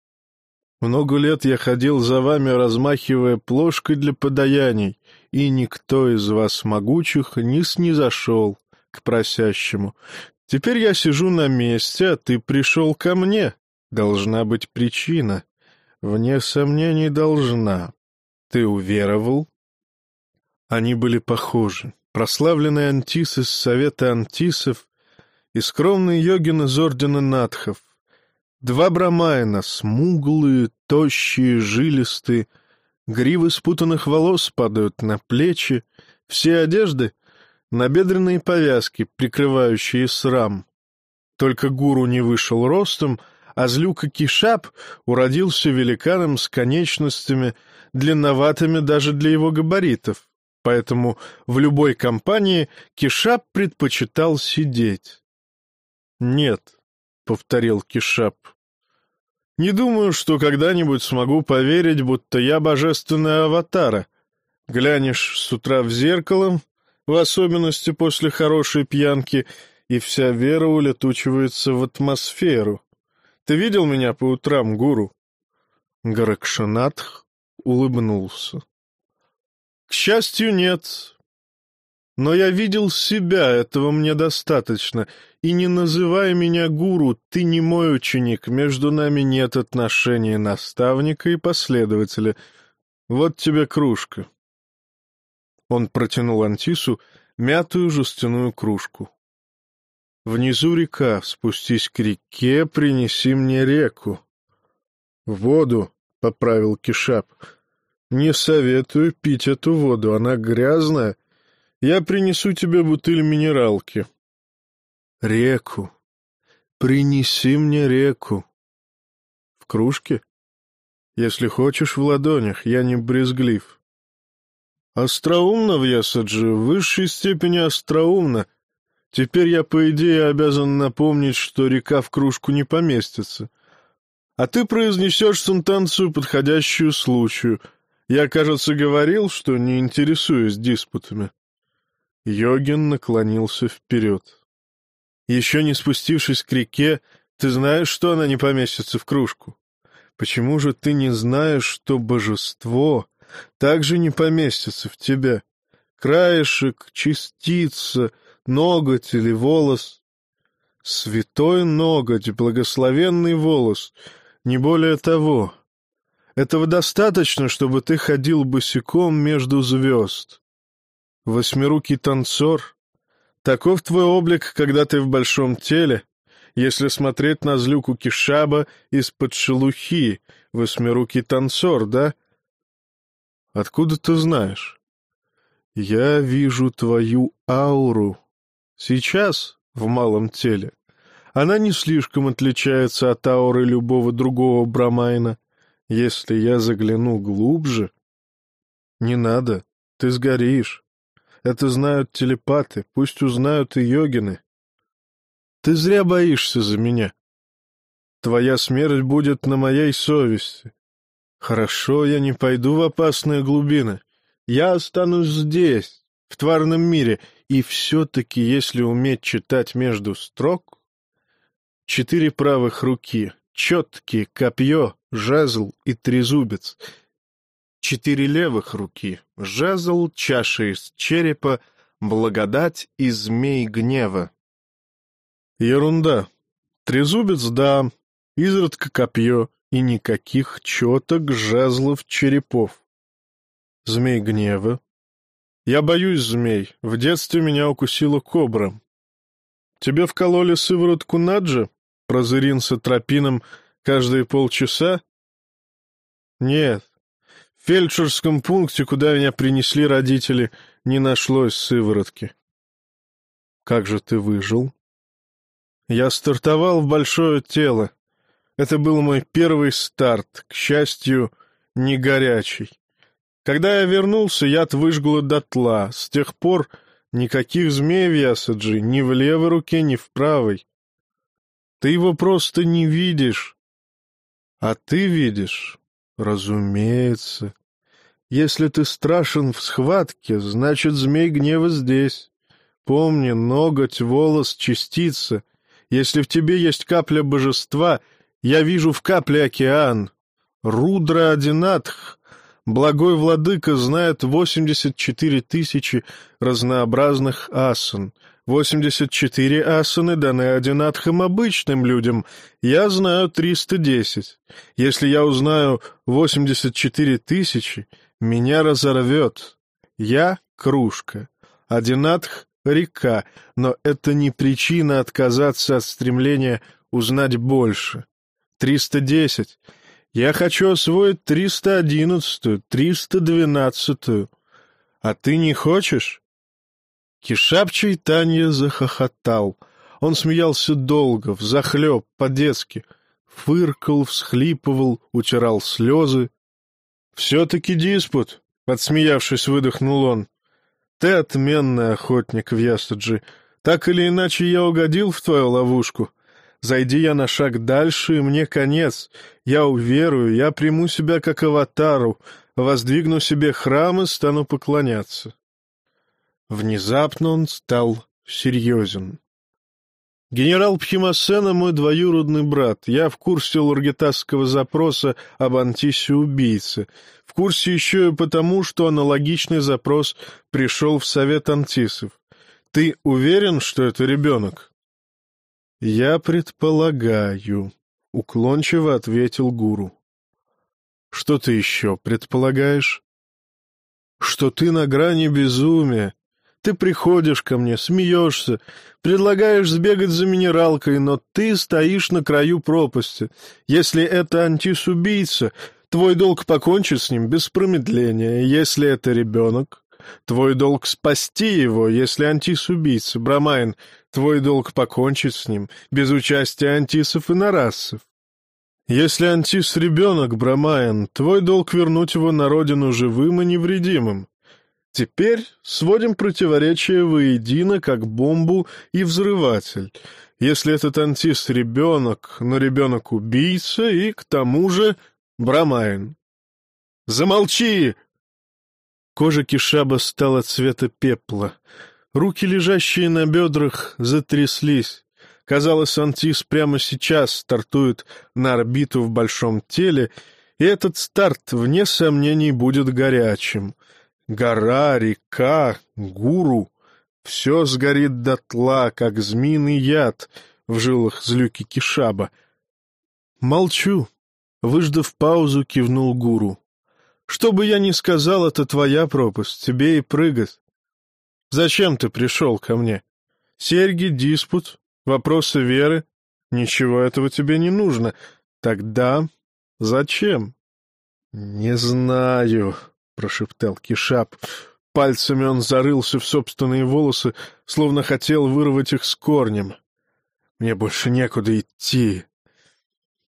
Много лет я ходил за вами, размахивая плошкой для подаяний, и никто из вас могучих не снизошел к просящему. Теперь я сижу на месте, а ты пришел ко мне. Должна быть причина. Вне сомнений должна. Ты уверовал? Они были похожи. Прославленный Антис из Совета Антисов и скромный йогин из Ордена Надхов. Два брамайна, смуглые, тощие, жилистые, гривы спутанных волос падают на плечи, все одежды — набедренные повязки, прикрывающие срам. Только гуру не вышел ростом — а злюка Кишап уродился великаном с конечностями, длинноватыми даже для его габаритов, поэтому в любой компании Кишап предпочитал сидеть. «Нет», — повторил Кишап, — «не думаю, что когда-нибудь смогу поверить, будто я божественная аватара. Глянешь с утра в зеркало, в особенности после хорошей пьянки, и вся вера улетучивается в атмосферу. Ты видел меня по утрам, гуру?» Гаракшанатх улыбнулся. «К счастью, нет. Но я видел себя, этого мне достаточно. И не называй меня гуру, ты не мой ученик, между нами нет отношений наставника и последователя. Вот тебе кружка». Он протянул Антису мятую жестяную кружку. Внизу река, спустись к реке, принеси мне реку. — Воду, — поправил Кишап. — Не советую пить эту воду, она грязная. Я принесу тебе бутыль минералки. — Реку. Принеси мне реку. — В кружке? — Если хочешь, в ладонях, я не брезглив. — Остроумно в Ясаджи, в высшей степени остроумно, Теперь я, по идее, обязан напомнить, что река в кружку не поместится. А ты произнесешь сентенцию, подходящую случаю. Я, кажется, говорил, что не интересуюсь диспутами. Йогин наклонился вперед. Еще не спустившись к реке, ты знаешь, что она не поместится в кружку? Почему же ты не знаешь, что божество также не поместится в тебя? Краешек, частица — ноготь или волос. Святой ноготь, благословенный волос, не более того. Этого достаточно, чтобы ты ходил босиком между звезд. Восьмирукий танцор. Таков твой облик, когда ты в большом теле, если смотреть на злюку Кишаба из-под шелухи, восьмирукий танцор, да? Откуда ты знаешь? Я вижу твою ауру, Сейчас, в малом теле, она не слишком отличается от ауры любого другого брамайна. Если я загляну глубже... Не надо, ты сгоришь. Это знают телепаты, пусть узнают и йогины. Ты зря боишься за меня. Твоя смерть будет на моей совести. Хорошо, я не пойду в опасные глубины. Я останусь здесь, в тварном мире, и все-таки, если уметь читать между строк, четыре правых руки, четкие, копье, жезл и трезубец, четыре левых руки, жезл, чаша из черепа, благодать и змей гнева. Ерунда. Трезубец — да, изредка копье и никаких четок, жезлов, черепов. Змей гнева, я боюсь змей. В детстве меня укусила кобра. Тебе вкололи сыворотку наджа? Прозырин с атропином каждые полчаса? Нет. Фельдшерском пункте, куда меня принесли родители, не нашлось сыворотки. Как же ты выжил? Я стартовал в большое тело. Это был мой первый старт, к счастью, не горячий. Когда я вернулся, яд выжгло дотла. С тех пор никаких змей в Ясаджи ни в левой руке, ни в правой. Ты его просто не видишь. А ты видишь? Разумеется. Если ты страшен в схватке, значит, змей гнева здесь. помни, ноготь, волос, частица. Если в тебе есть капля божества, я вижу в капле океан. Рудра Адинатх, благой владыка, знает восемьдесят четыре тысячи разнообразных асан. Восемьдесят четыре асаны даны Адинатхам обычным людям. Я знаю триста десять. Если я узнаю восемьдесят четыре тысячи, меня разорвет. Я — кружка. Адинатх — река, но это не причина отказаться от стремления узнать больше. Триста десять. Я хочу освоить триста одиннадцатую, триста двенадцатую. А ты не хочешь? Кишапчий Танья захохотал. Он смеялся долго, взахлеб, по-детски. Фыркал, всхлипывал, утирал слезы. — Все-таки диспут, — подсмеявшись, выдохнул он. — Ты отменный охотник в Ястаджи. Так или иначе я угодил в твою ловушку. Зайди я на шаг дальше, и мне конец. Я уверую, я приму себя как аватару, воздвигну себе храм и стану поклоняться. Внезапно он стал серьезен. Генерал Пхимасена мой двоюродный брат. Я в курсе лургитасского запроса об Антисе-убийце. В курсе еще и потому, что аналогичный запрос пришел в Совет Антисов. Ты уверен, что это ребенок? «Я предполагаю», — уклончиво ответил гуру. «Что ты еще предполагаешь?» «Что ты на грани безумия. Ты приходишь ко мне, смеешься, предлагаешь сбегать за минералкой, но ты стоишь на краю пропасти. Если это антисубийца, твой долг покончить с ним без промедления. Если это ребенок, твой долг спасти его, если антисубийца, Брамайн, Твой долг покончить с ним, без участия антисов и нарасов. Если антис — ребенок, Брамаян, твой долг вернуть его на родину живым и невредимым. Теперь сводим противоречия воедино, как бомбу и взрыватель. Если этот антис — ребенок, но ребенок — убийца и, к тому же, Брамаян. «Замолчи!» Кожа Кишаба стала цвета пепла. Руки, лежащие на бедрах, затряслись. Казалось, Антис прямо сейчас стартует на орбиту в большом теле, и этот старт, вне сомнений, будет горячим. Гора, река, гуру — все сгорит дотла, как змеиный яд в жилах злюки Кишаба. Молчу. Выждав паузу, кивнул гуру. Что бы я ни сказал, это твоя пропасть, тебе и прыгать. Зачем ты пришел ко мне? Серьги, диспут, вопросы веры? Ничего этого тебе не нужно. Тогда зачем? — Не знаю, — прошептал Кишап. Пальцами он зарылся в собственные волосы, словно хотел вырвать их с корнем. Мне больше некуда идти.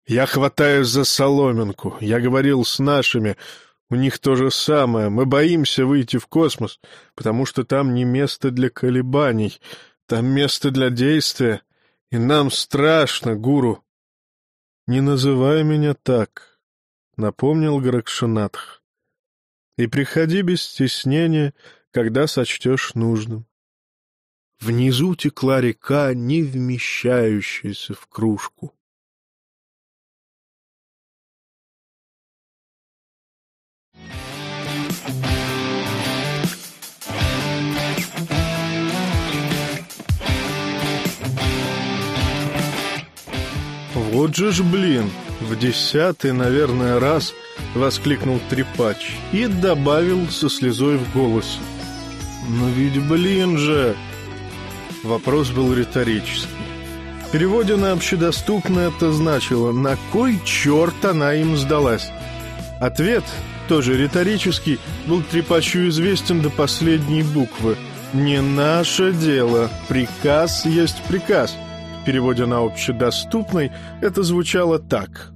Я хватаюсь за соломинку. Я говорил с нашими. У них то же самое. Мы боимся выйти в космос, потому что там не место для колебаний, там место для действия. И нам страшно, гуру. — Не называй меня так, — напомнил Гаракшанатх. — И приходи без стеснения, когда сочтешь нужным. Внизу текла река, не вмещающаяся в кружку. «Вот же ж, блин!» — в десятый, наверное, раз воскликнул трепач и добавил со слезой в голосе. «Ну ведь, блин же!» Вопрос был риторический. В переводе на общедоступное это значило «На кой черт она им сдалась?» Ответ, тоже риторический, был трепачу известен до последней буквы. «Не наше дело. Приказ есть приказ» переводе на общедоступный это звучало так.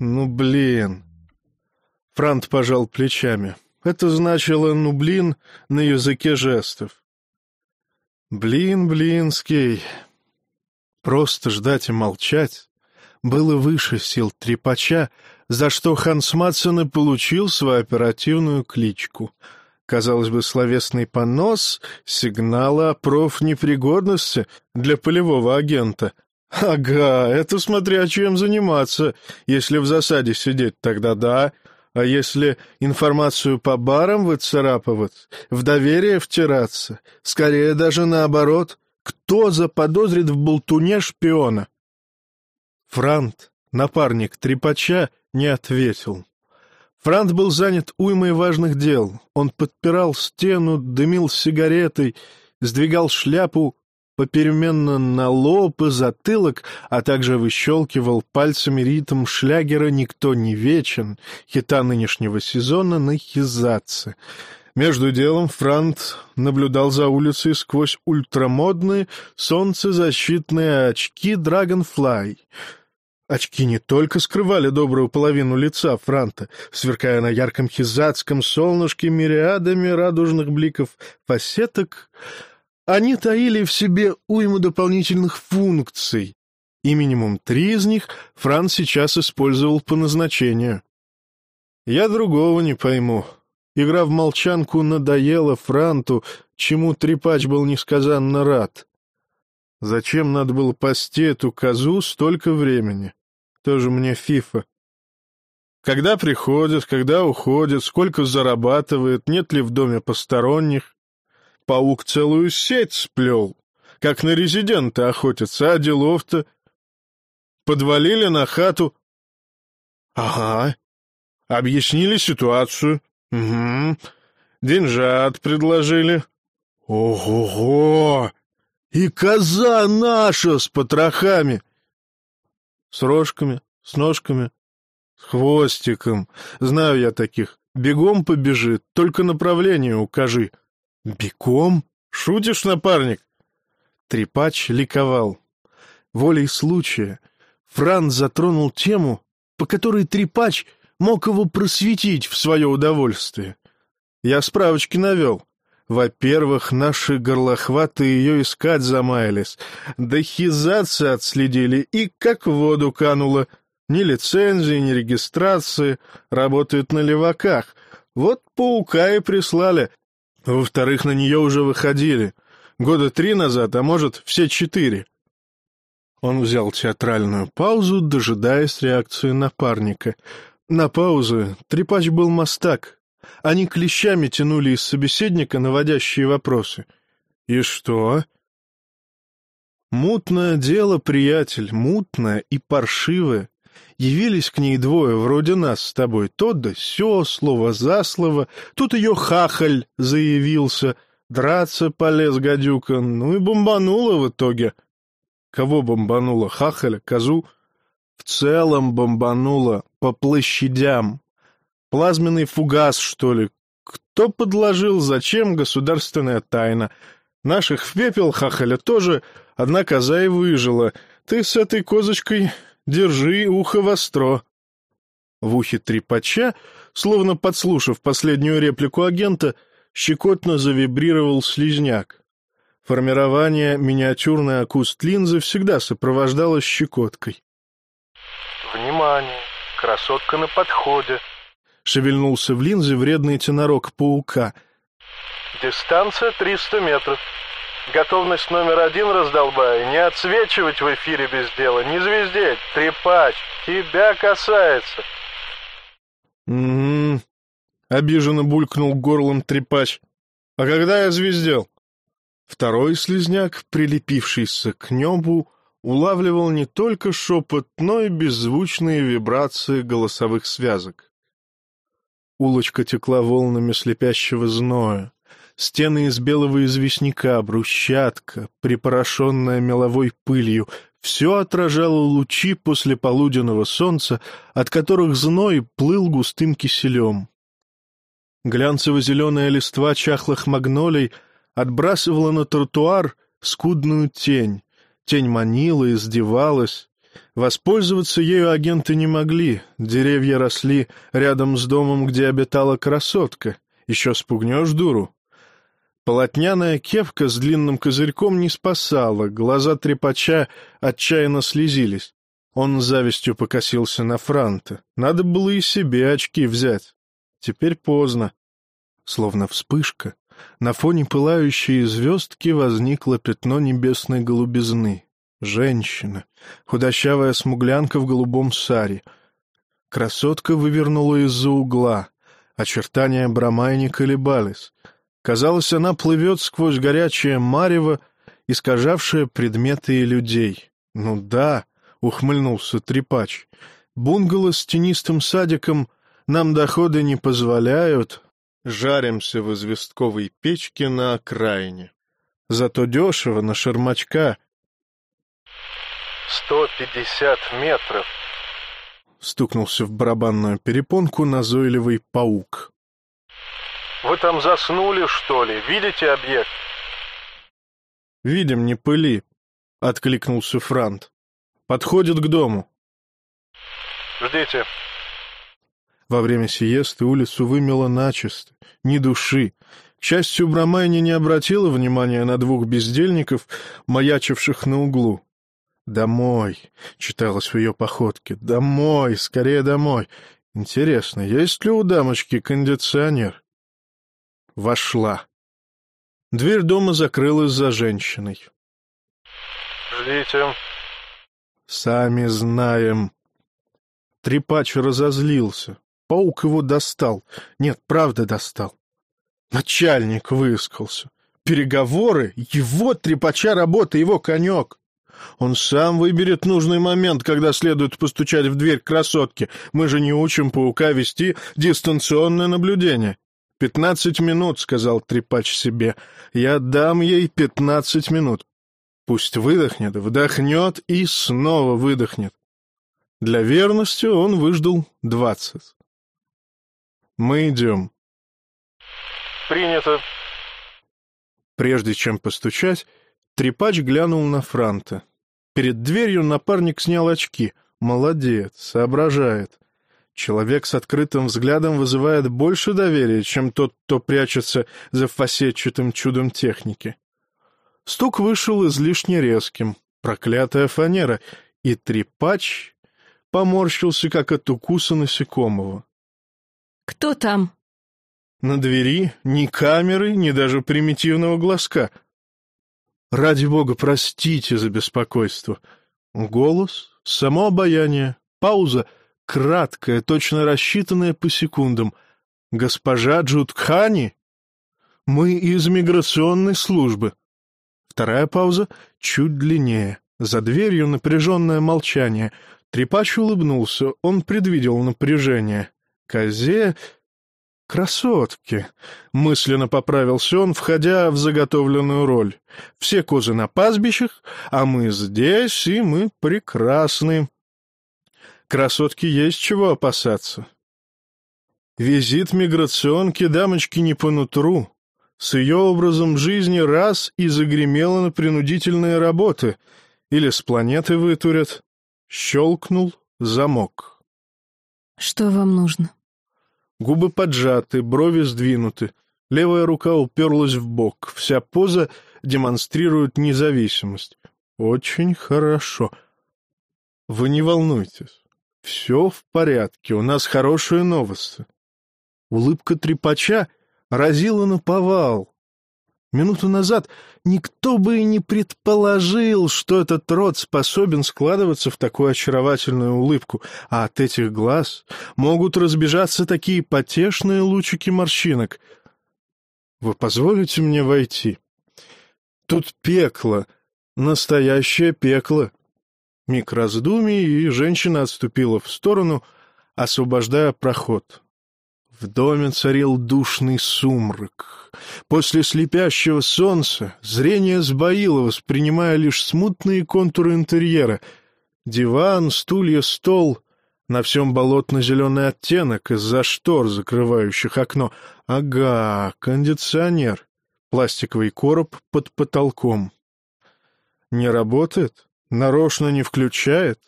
«Ну, блин». Франт пожал плечами. Это значило «ну, блин» на языке жестов. «Блин, блинский». Просто ждать и молчать было выше сил трепача, за что Ханс Матсон и получил свою оперативную кличку. Казалось бы, словесный понос — сигнала о профнепригодности для полевого агента. Ага, это смотря чем заниматься. Если в засаде сидеть, тогда да. А если информацию по барам выцарапывать, в доверие втираться, скорее даже наоборот, кто заподозрит в болтуне шпиона? Франт, напарник трепача, не ответил. Франт был занят уймой важных дел. Он подпирал стену, дымил сигаретой, сдвигал шляпу попеременно на лоб и затылок, а также выщелкивал пальцами ритм шлягера «Никто не вечен», хита нынешнего сезона на хизаце. Между делом Франт наблюдал за улицей сквозь ультрамодные солнцезащитные очки «Драгонфлай», Очки не только скрывали добрую половину лица Франта, сверкая на ярком хизатском солнышке мириадами радужных бликов фасеток, они таили в себе уйму дополнительных функций, и минимум три из них Франт сейчас использовал по назначению. Я другого не пойму. Игра в молчанку надоела Франту, чему трепач был несказанно рад. Зачем надо было пасти эту козу столько времени? Тоже мне фифа. Когда приходит, когда уходит, сколько зарабатывает, нет ли в доме посторонних. Паук целую сеть сплел, как на резидента охотятся, а делов-то... Подвалили на хату. Ага. Объяснили ситуацию. Угу. Деньжат предложили. Ого-го! И коза наша с потрохами! С рожками, с ножками, с хвостиком. Знаю я таких. Бегом побежит, только направление укажи. Бегом? Шутишь, напарник? Трепач ликовал. Волей случая Франц затронул тему, по которой Трепач мог его просветить в свое удовольствие. Я справочки навел. Во-первых, наши горлохваты ее искать замаялись, да отследили и как в воду кануло. Ни лицензии, ни регистрации, работают на леваках. Вот паука и прислали. Во-вторых, на нее уже выходили. Года три назад, а может, все четыре. Он взял театральную паузу, дожидаясь реакции напарника. На паузу трепач был мастак, они клещами тянули из собеседника наводящие вопросы. «И что?» «Мутное дело, приятель, мутное и паршивое. Явились к ней двое, вроде нас с тобой, то да сё, слово за слово. Тут ее хахаль заявился, драться полез гадюка, ну и бомбануло в итоге». «Кого бомбануло? Хахаля? Козу?» «В целом бомбануло, по площадям. Плазменный фугас, что ли? Кто подложил, зачем, государственная тайна. Наших в пепел хахаля тоже, одна коза и выжила. Ты с этой козочкой держи ухо востро. В ухе трепача, словно подслушав последнюю реплику агента, щекотно завибрировал слизняк. Формирование миниатюрной акуст-линзы всегда сопровождалось щекоткой. «Внимание! Красотка на подходе!» Шевельнулся в линзе вредный тенорок паука. «Дистанция 300 метров. Готовность номер один, раздолбай. Не отсвечивать в эфире без дела, не звездеть. Трепач, тебя касается». «М-м-м», обиженно булькнул горлом трепач. «А когда я звездел?» Второй слезняк, прилепившийся к небу, улавливал не только шепот, но и беззвучные вибрации голосовых связок. Улочка текла волнами слепящего зноя. Стены из белого известняка, брусчатка, припорошенная меловой пылью — все отражало лучи после полуденного солнца, от которых зной плыл густым киселем. Глянцево-зеленая листва чахлых магнолий отбрасывала на тротуар скудную тень. Тень манила, издевалась, Воспользоваться ею агенты не могли. Деревья росли рядом с домом, где обитала красотка. Еще спугнешь дуру. Полотняная кепка с длинным козырьком не спасала, глаза трепача отчаянно слезились. Он завистью покосился на Франта. Надо было и себе очки взять. Теперь поздно. Словно вспышка, на фоне пылающей звездки возникло пятно небесной голубизны. Женщина, худощавая смуглянка в голубом саре. Красотка вывернула из-за угла. Очертания Брамай не колебались. Казалось, она плывет сквозь горячее марево, искажавшее предметы и людей. «Ну да», — ухмыльнулся трепач, — «бунгало с тенистым садиком нам доходы не позволяют, жаримся в известковой печке на окраине. Зато дешево на шармачка». «Сто пятьдесят метров», — стукнулся в барабанную перепонку назойливый паук. Вы там заснули, что ли? Видите объект? Видим, не пыли, — откликнулся Франт. Подходит к дому. Ждите. Во время сиесты улицу вымело начисто, ни души. К счастью, Брамайни не обратила внимания на двух бездельников, маячивших на углу. «Домой», — читалось в ее походке, — «домой, скорее домой». Интересно, есть ли у дамочки кондиционер? Вошла. Дверь дома закрылась за женщиной. «Ждите». «Сами знаем». Трепач разозлился. Паук его достал. Нет, правда достал. Начальник выискался. Переговоры — его трепача работа, его конек. Он сам выберет нужный момент, когда следует постучать в дверь красотки. Мы же не учим паука вести дистанционное наблюдение. «Пятнадцать минут», — сказал трепач себе. «Я дам ей пятнадцать минут. Пусть выдохнет, вдохнет и снова выдохнет». Для верности он выждал двадцать. «Мы идем». «Принято». Прежде чем постучать, трепач глянул на Франта. Перед дверью напарник снял очки. Молодец, соображает. Человек с открытым взглядом вызывает больше доверия, чем тот, кто прячется за фасетчатым чудом техники. Стук вышел излишне резким. Проклятая фанера. И трепач поморщился, как от укуса насекомого. «Кто там?» На двери ни камеры, ни даже примитивного глазка. «Ради бога, простите за беспокойство». Голос, само обаяние, пауза — краткое, точно рассчитанное по секундам. «Госпожа Джудкхани?» «Мы из миграционной службы». Вторая пауза чуть длиннее. За дверью напряженное молчание. Трепач улыбнулся, он предвидел напряжение. «Козе...» «Красотки!» — мысленно поправился он, входя в заготовленную роль. «Все козы на пастбищах, а мы здесь, и мы прекрасны. Красотке есть чего опасаться. Визит миграционки дамочки не по нутру. С ее образом жизни раз и загремела на принудительные работы. Или с планеты вытурят. Щелкнул замок. «Что вам нужно?» Губы поджаты, брови сдвинуты. Левая рука уперлась в бок. Вся поза демонстрирует независимость. Очень хорошо. Вы не волнуйтесь. «Все в порядке, у нас хорошие новости». Улыбка трепача разила на повал. Минуту назад никто бы и не предположил, что этот рот способен складываться в такую очаровательную улыбку, а от этих глаз могут разбежаться такие потешные лучики морщинок. «Вы позволите мне войти?» «Тут пекло, настоящее пекло», Миг раздумий, и женщина отступила в сторону, освобождая проход. В доме царил душный сумрак. После слепящего солнца зрение сбоило, воспринимая лишь смутные контуры интерьера. Диван, стулья, стол — на всем болотно-зеленый оттенок из-за штор, закрывающих окно. Ага, кондиционер. Пластиковый короб под потолком. Не работает? Нарочно не включает?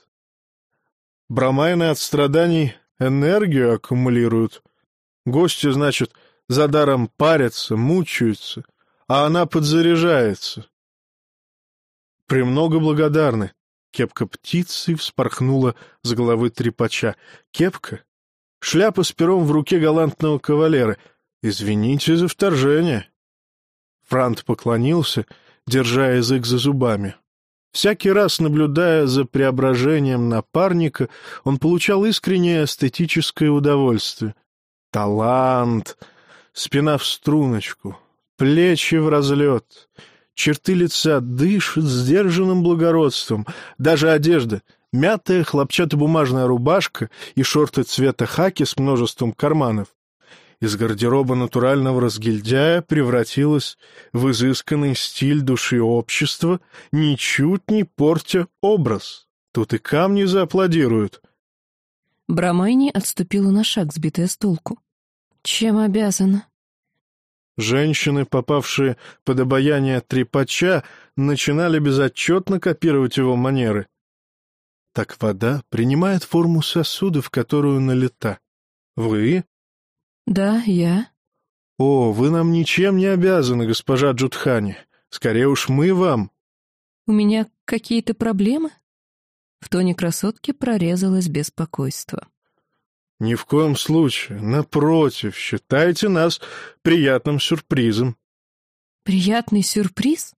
Бромайны от страданий энергию аккумулируют. Гости, значит, за даром парятся, мучаются, а она подзаряжается. Премного благодарны. Кепка птицы вспорхнула с головы трепача. Кепка? Шляпа с пером в руке галантного кавалера. «Извините за вторжение». Франт поклонился, держа язык за зубами. Всякий раз, наблюдая за преображением напарника, он получал искреннее эстетическое удовольствие. Талант, спина в струночку, плечи в разлет, черты лица дышат сдержанным благородством, даже одежда — мятая хлопчатобумажная рубашка и шорты цвета хаки с множеством карманов из гардероба натурального разгильдяя превратилась в изысканный стиль души общества, ничуть не портя образ. Тут и камни зааплодируют. Брамайни отступила на шаг, сбитая с толку. «Чем обязана?» Женщины, попавшие под обаяние трепача, начинали безотчетно копировать его манеры. Так вода принимает форму сосуда, в которую налита. Вы «Да, я». «О, вы нам ничем не обязаны, госпожа Джудхани. Скорее уж мы вам». «У меня какие-то проблемы?» В тоне красотки прорезалось беспокойство. «Ни в коем случае. Напротив, считайте нас приятным сюрпризом». «Приятный сюрприз?»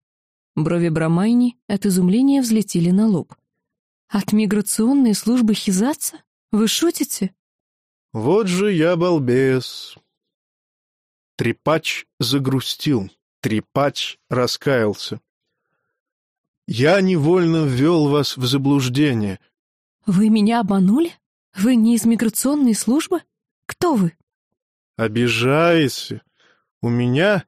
Брови Брамайни от изумления взлетели на лоб. «От миграционной службы Хизаца? Вы шутите?» Вот же я балбес. Трепач загрустил, трепач раскаялся. Я невольно ввел вас в заблуждение. Вы меня обманули? Вы не из миграционной службы? Кто вы? Обижаете. У меня...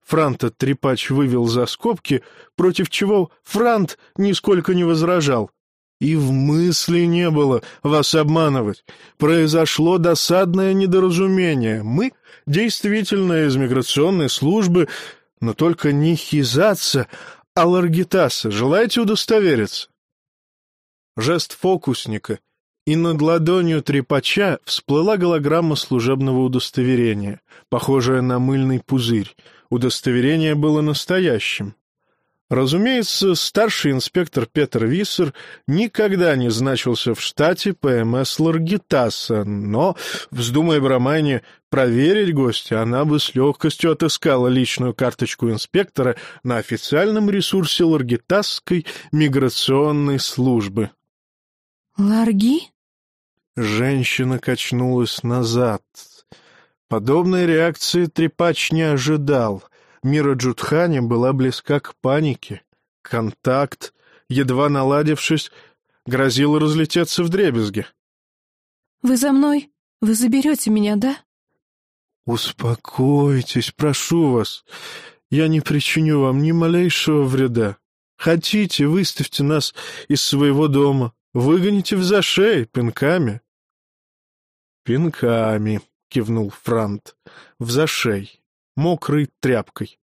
Франта трепач вывел за скобки, против чего Франт нисколько не возражал. И в мысли не было вас обманывать. Произошло досадное недоразумение. Мы действительно из миграционной службы, но только не хизаться, а ларгитаса. Желаете удостовериться? Жест фокусника, и над ладонью трепача всплыла голограмма служебного удостоверения, похожая на мыльный пузырь. Удостоверение было настоящим. Разумеется, старший инспектор Петр Виссер никогда не значился в штате ПМС Ларгитаса, но, вздумая Брамайне проверить гостя, она бы с легкостью отыскала личную карточку инспектора на официальном ресурсе Ларгитасской миграционной службы. «Ларги?» Женщина качнулась назад. Подобной реакции трепач не ожидал — Мира Джудхани была близка к панике. Контакт, едва наладившись, грозил разлететься в дребезги. «Вы за мной? Вы заберете меня, да?» «Успокойтесь, прошу вас. Я не причиню вам ни малейшего вреда. Хотите, выставьте нас из своего дома, выгоните в зашей пинками». «Пинками», — кивнул Франт, — «в зашей мокрой тряпкой.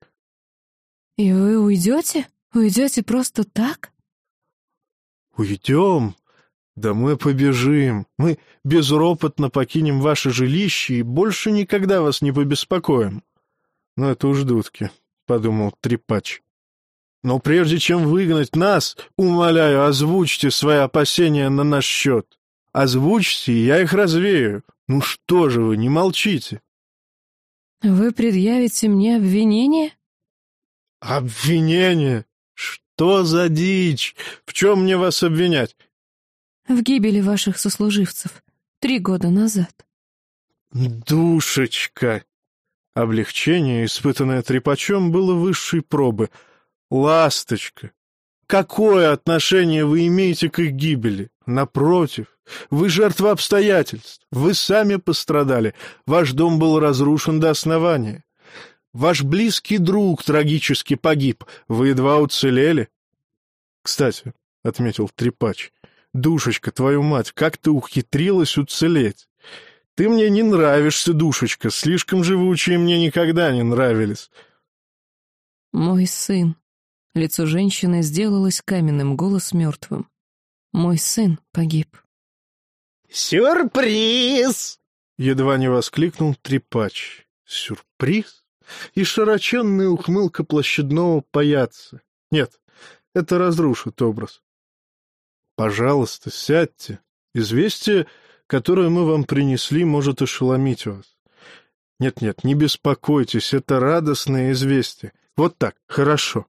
«И вы уйдете? Уйдете просто так?» «Уйдем? Да мы побежим. Мы безропотно покинем ваше жилище и больше никогда вас не побеспокоим». «Ну, это уж дудки», — подумал трепач. «Но прежде чем выгнать нас, умоляю, озвучьте свои опасения на наш счет. Озвучьте, и я их развею. Ну что же вы, не молчите?» «Вы предъявите мне обвинение?» «Обвинение? Что за дичь? В чем мне вас обвинять?» «В гибели ваших сослуживцев три года назад». «Душечка!» Облегчение, испытанное трепачом, было высшей пробы. «Ласточка! Какое отношение вы имеете к их гибели? Напротив, вы жертва обстоятельств. Вы сами пострадали. Ваш дом был разрушен до основания. Ваш близкий друг трагически погиб. Вы едва уцелели. Кстати, — отметил Трепач, — душечка, твою мать, как ты ухитрилась уцелеть? Ты мне не нравишься, душечка, слишком живучие мне никогда не нравились. Мой сын. Лицо женщины сделалось каменным, голос мертвым. Мой сын погиб. «Сюрприз!» — едва не воскликнул трепач. «Сюрприз?» И широченная ухмылка площадного паяца. Нет, это разрушит образ. «Пожалуйста, сядьте. Известие, которое мы вам принесли, может ошеломить вас. Нет-нет, не беспокойтесь, это радостное известие. Вот так, хорошо.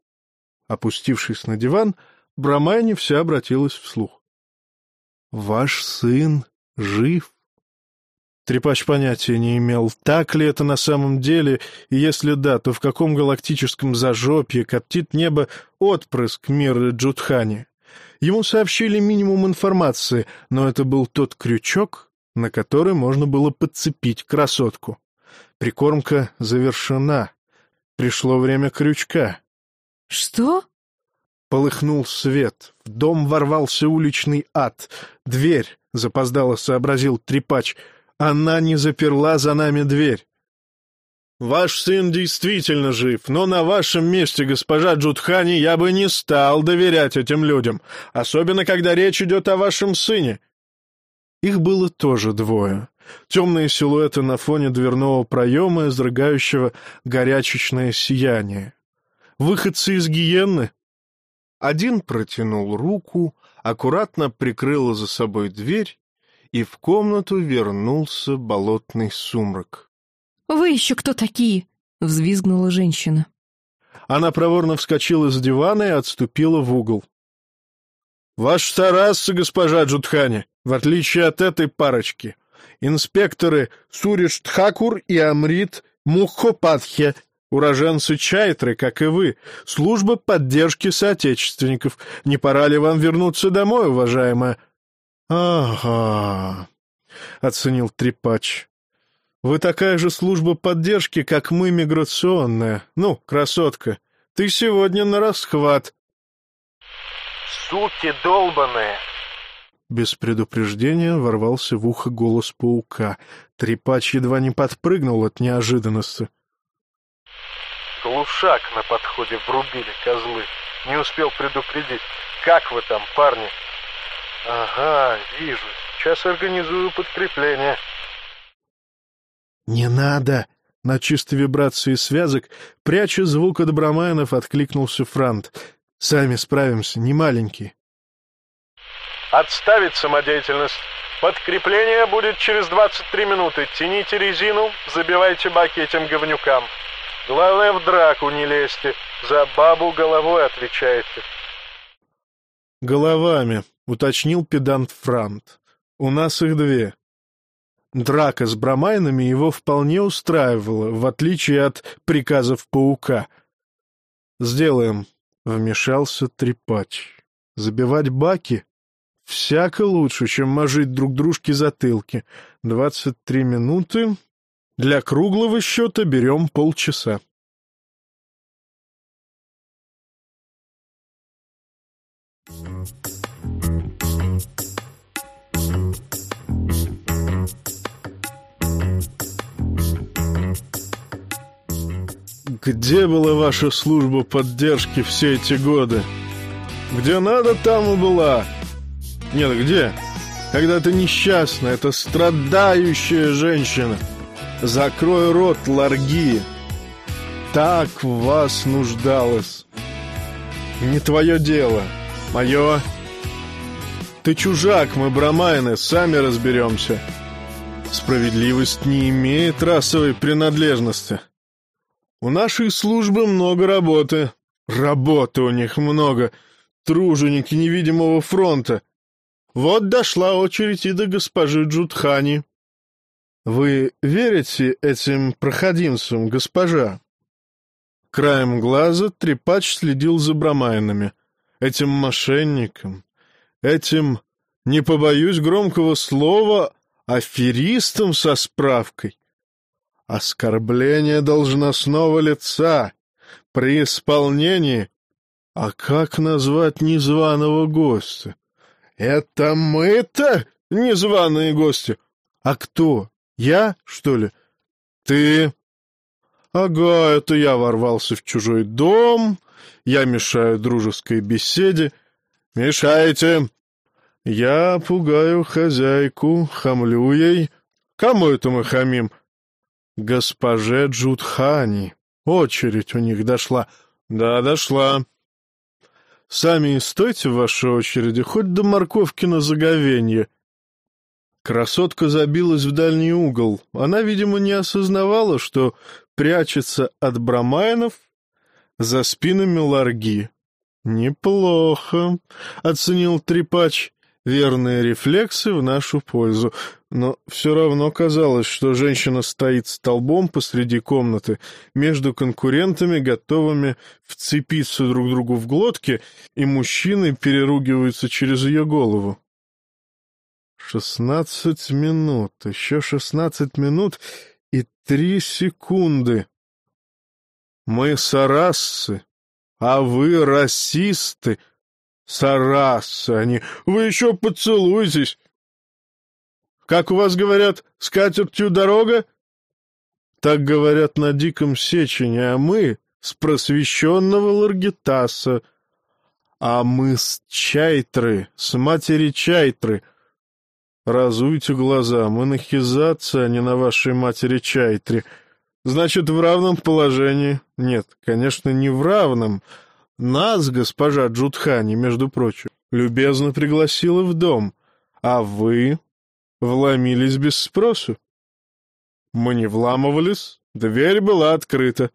Опустившись на диван, Брамайни вся обратилась вслух. «Ваш сын жив?» Трепач понятия не имел, так ли это на самом деле, и если да, то в каком галактическом зажопье коптит небо отпрыск мира Джудхани. Ему сообщили минимум информации, но это был тот крючок, на который можно было подцепить красотку. Прикормка завершена. Пришло время крючка. «Что?» Полыхнул свет. В дом ворвался уличный ад. Дверь, запоздало сообразил трепач. Она не заперла за нами дверь. «Ваш сын действительно жив, но на вашем месте, госпожа Джудхани, я бы не стал доверять этим людям, особенно когда речь идет о вашем сыне». Их было тоже двое. Темные силуэты на фоне дверного проема, изрыгающего горячечное сияние. Выходцы из гиенны? Один протянул руку, аккуратно прикрыл за собой дверь, и в комнату вернулся болотный сумрак. «Вы еще кто такие?» — взвизгнула женщина. Она проворно вскочила с дивана и отступила в угол. «Ваш Тарас, госпожа Джудхани, в отличие от этой парочки, инспекторы Суриш Тхакур и Амрит Мухопатхе, уроженцы Чайтры, как и вы, служба поддержки соотечественников. Не пора ли вам вернуться домой, уважаемая?» «Ага», — оценил Трепач. «Вы такая же служба поддержки, как мы, миграционная. Ну, красотка, ты сегодня на расхват». «Суки долбаные!» Без предупреждения ворвался в ухо голос паука. Трепач едва не подпрыгнул от неожиданности. «Глушак на подходе врубили, козлы. Не успел предупредить. Как вы там, парни?» «Ага, вижу. Сейчас организую подкрепление». «Не надо!» На чистой вибрации связок, пряча звук от бромайнов, откликнулся Франт. «Сами справимся, не маленькие». «Отставить самодеятельность. Подкрепление будет через 23 минуты. Тяните резину, забивайте баки этим говнюкам. Главное, в драку не лезьте. За бабу головой отвечаете». «Головами», — уточнил педант Франт. «У нас их две». Драка с бромайнами его вполне устраивала, в отличие от приказов паука. «Сделаем», — вмешался трепач. «Забивать баки? Всяко лучше, чем мажить друг дружке затылки. Двадцать три минуты. Для круглого счета берем полчаса». Где была ваша служба поддержки все эти годы? Где надо, там и была. Нет, где? Когда ты несчастная, это страдающая женщина. Закрой рот, ларги. Так в вас нуждалась. Не твое дело. Мое. Ты чужак, мы брамайны, сами разберемся. Справедливость не имеет расовой принадлежности. У нашей службы много работы. Работы у них много. Труженики невидимого фронта. Вот дошла очередь и до госпожи Джудхани. Вы верите этим проходимцам, госпожа? Краем глаза трепач следил за брамайнами. Этим мошенникам, этим, не побоюсь громкого слова, аферистам со справкой. Оскорбление должностного лица при исполнении... А как назвать незваного гостя? Это мы-то незваные гости? А кто? Я, что ли? Ты? Ага, это я ворвался в чужой дом, я мешаю дружеской беседе. Мешаете. Я пугаю хозяйку, хамлю ей. Кому это мы хамим? — госпоже Джудхани. Очередь у них дошла. Да, дошла. Сами и стойте в вашей очереди, хоть до морковки на заговенье. Красотка забилась в дальний угол. Она, видимо, не осознавала, что прячется от брамайнов за спинами ларги. «Неплохо», — оценил трепач. «Верные рефлексы в нашу пользу. Но все равно казалось, что женщина стоит столбом посреди комнаты между конкурентами, готовыми вцепиться друг другу в глотки, и мужчины переругиваются через ее голову. Шестнадцать минут, еще шестнадцать минут и три секунды. Мы сарассы, а вы расисты. Сарассы они. Вы еще поцелуйтесь. Как у вас говорят, с катертью дорога? Так говорят на Диком Сечене, а мы с просвещенного Ларгитаса. А мы с Чайтры, с матери Чайтры — Разуйте глаза, мы на Хизатце, а не на вашей матери Чайтре. Значит, в равном положении? Нет, конечно, не в равном. Нас, госпожа Джудхани, между прочим, любезно пригласила в дом, а вы вломились без спросу. Мы не вламывались, дверь была открыта.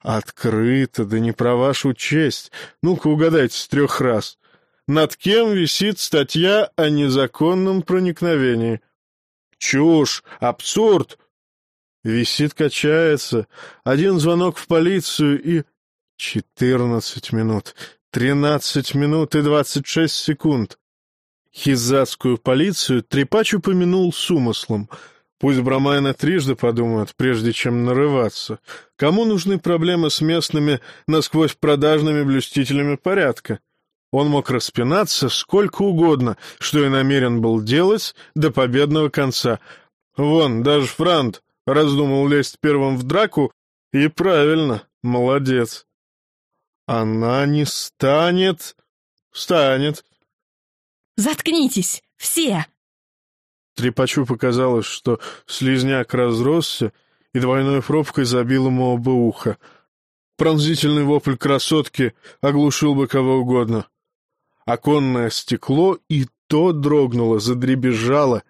Открыта, да не про вашу честь. Ну-ка угадайте с трех раз над кем висит статья о незаконном проникновении. Чушь, абсурд. Висит, качается. Один звонок в полицию и... Четырнадцать минут, тринадцать минут и двадцать шесть секунд. Хизатскую полицию трепач упомянул с умыслом. Пусть Брамайна трижды подумают, прежде чем нарываться. Кому нужны проблемы с местными, насквозь продажными блюстителями порядка? Он мог распинаться сколько угодно, что и намерен был делать до победного конца. Вон, даже Франт раздумал лезть первым в драку, и правильно, молодец. Она не станет... Станет. Заткнитесь, все! Трепачу показалось, что слизняк разросся и двойной пробкой забил ему оба уха. Пронзительный вопль красотки оглушил бы кого угодно. Оконное стекло и то дрогнуло, задребезжало.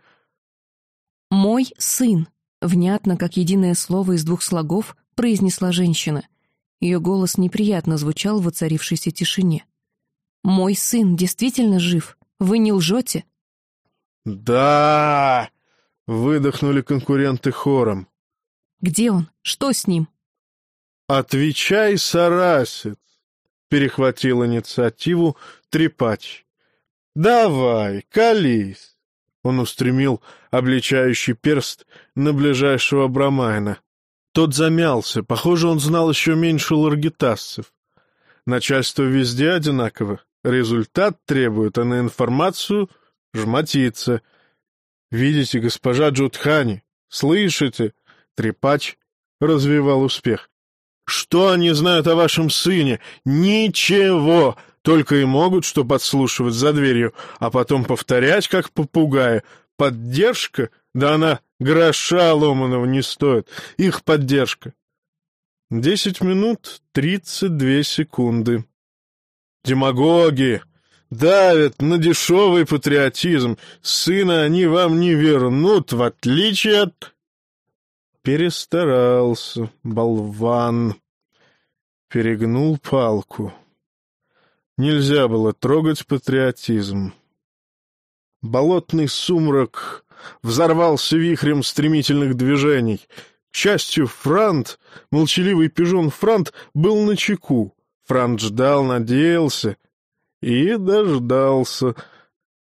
«Мой сын», — внятно, как единое слово из двух слогов, произнесла женщина. Ее голос неприятно звучал в воцарившейся тишине. «Мой сын действительно жив? Вы не лжете?» «Да!» — выдохнули конкуренты хором. «Где он? Что с ним?» «Отвечай, Сарасец!» — перехватил инициативу трепач. «Давай, колись!» Он устремил обличающий перст на ближайшего Брамайна. Тот замялся. Похоже, он знал еще меньше ларгитасцев. Начальство везде одинаково. Результат требует, а на информацию жмотится. «Видите, госпожа Джудхани, слышите?» Трепач развивал успех. «Что они знают о вашем сыне? Ничего! Только и могут что подслушивать за дверью, а потом повторять, как попугая. Поддержка? Да она гроша ломаного не стоит. Их поддержка. Десять минут тридцать две секунды. Демагоги! Давят на дешевый патриотизм. Сына они вам не вернут, в отличие от... Перестарался, болван. Перегнул палку. Нельзя было трогать патриотизм. Болотный сумрак взорвался вихрем стремительных движений. К счастью, Франт, молчаливый пижон Франт, был на чеку. Франт ждал, надеялся и дождался.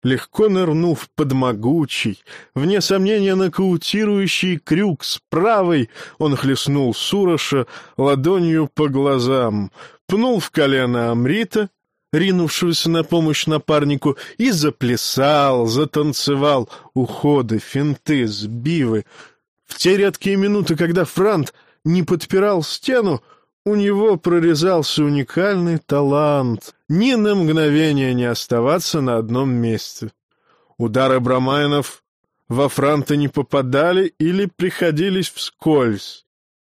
Легко нырнув под могучий, вне сомнения нокаутирующий крюк с правой, он хлестнул Суроша ладонью по глазам, пнул в колено Амрита, ринувшегося на помощь напарнику, и заплясал, затанцевал уходы, финты, сбивы. В те редкие минуты, когда Франт не подпирал стену, у него прорезался уникальный талант ни на мгновение не оставаться на одном месте. Удары Брамайнов во Франта не попадали или приходились вскользь.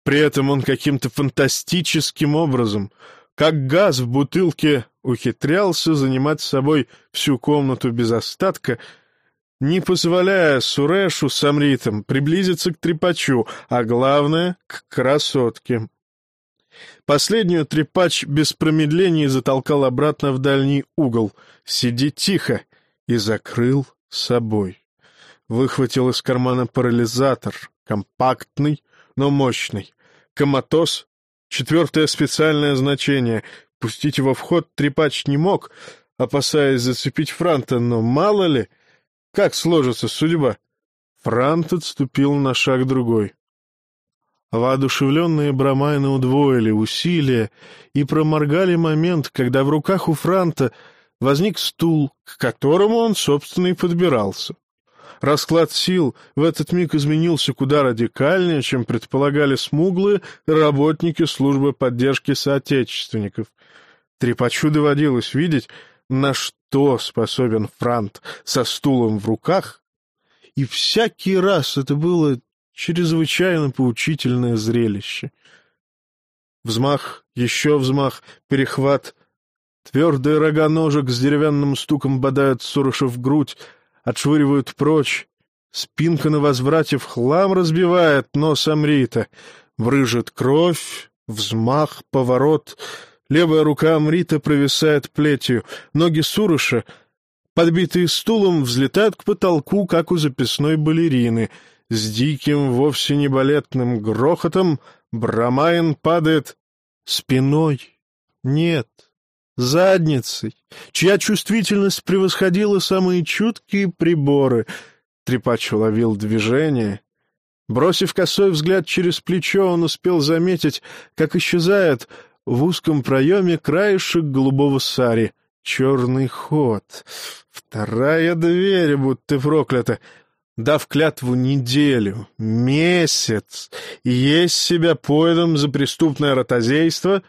При этом он каким-то фантастическим образом — как газ в бутылке ухитрялся занимать с собой всю комнату без остатка, не позволяя Сурешу с Амритом приблизиться к трепачу, а главное — к красотке. Последнюю трепач без промедлений затолкал обратно в дальний угол. «Сиди тихо!» и закрыл собой. Выхватил из кармана парализатор, компактный, но мощный. Коматоз — четвертое специальное значение. Пустить его в ход трепач не мог, опасаясь зацепить Франта, но мало ли, как сложится судьба. Франт отступил на шаг другой. Воодушевленные Брамайны удвоили усилия и проморгали момент, когда в руках у Франта возник стул, к которому он, собственно, и подбирался. Расклад сил в этот миг изменился куда радикальнее, чем предполагали смуглые работники службы поддержки соотечественников. Трепачу доводилось видеть, на что способен Франт со стулом в руках, и всякий раз это было чрезвычайно поучительное зрелище. Взмах, еще взмах, перехват. Твердые рога ножек с деревянным стуком бодают Суроша в грудь, отшвыривают прочь. Спинка на возврате в хлам разбивает нос Амрита. Брыжет кровь, взмах, поворот. Левая рука Амрита провисает плетью. Ноги Суруша, подбитые стулом, взлетают к потолку, как у записной балерины — с диким, вовсе не балетным грохотом Брамайн падает спиной. Нет, задницей, чья чувствительность превосходила самые чуткие приборы. Трепач уловил движение. Бросив косой взгляд через плечо, он успел заметить, как исчезает в узком проеме краешек голубого сари. Черный ход. Вторая дверь, будто проклята дав клятву неделю, месяц, и есть себя поедом за преступное ротозейство,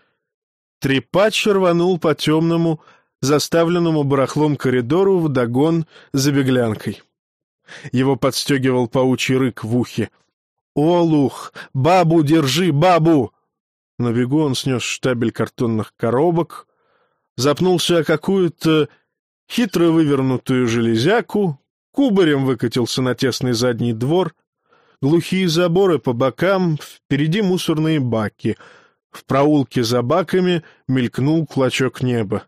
трепач рванул по темному, заставленному барахлом коридору вдогон за беглянкой. Его подстегивал паучий рык в ухе. «Олух! Бабу держи, бабу!» На бегу он снес штабель картонных коробок, запнулся о какую-то хитро вывернутую железяку, кубарем выкатился на тесный задний двор, глухие заборы по бокам, впереди мусорные баки. В проулке за баками мелькнул клочок неба.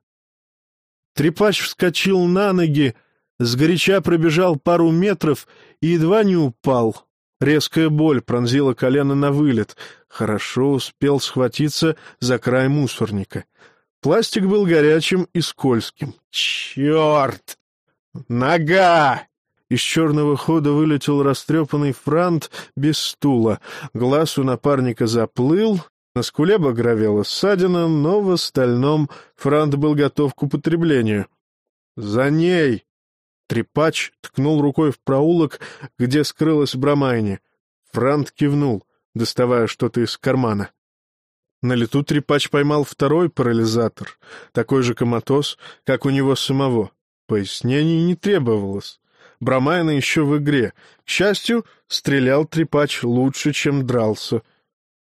Трепач вскочил на ноги, сгоряча пробежал пару метров и едва не упал. Резкая боль пронзила колено на вылет. Хорошо успел схватиться за край мусорника. Пластик был горячим и скользким. «Черт! Нога!» Из черного хода вылетел растрепанный франт без стула. Глаз у напарника заплыл, на скуле багровела ссадина, но в остальном франт был готов к употреблению. «За ней!» Трепач ткнул рукой в проулок, где скрылась Брамайни. Франт кивнул, доставая что-то из кармана. На лету Трепач поймал второй парализатор, такой же коматоз, как у него самого. Пояснений не требовалось. Брамайна еще в игре. К счастью, стрелял трепач лучше, чем дрался.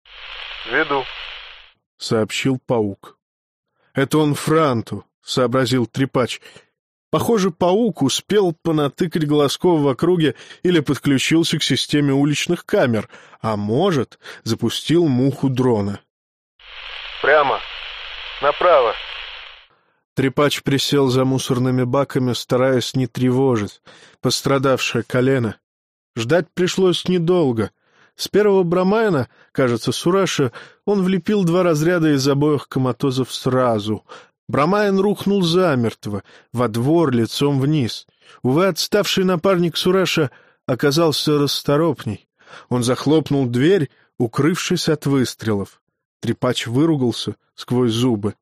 — Веду, — сообщил паук. — Это он Франту, — сообразил трепач. Похоже, паук успел понатыкать глазков в округе или подключился к системе уличных камер, а может, запустил муху дрона. — Прямо, направо, Трепач присел за мусорными баками, стараясь не тревожить пострадавшее колено. Ждать пришлось недолго. С первого Брамайна, кажется, Сураша, он влепил два разряда из обоих коматозов сразу. Брамайн рухнул замертво, во двор лицом вниз. Увы, отставший напарник Сураша оказался расторопней. Он захлопнул дверь, укрывшись от выстрелов. Трепач выругался сквозь зубы.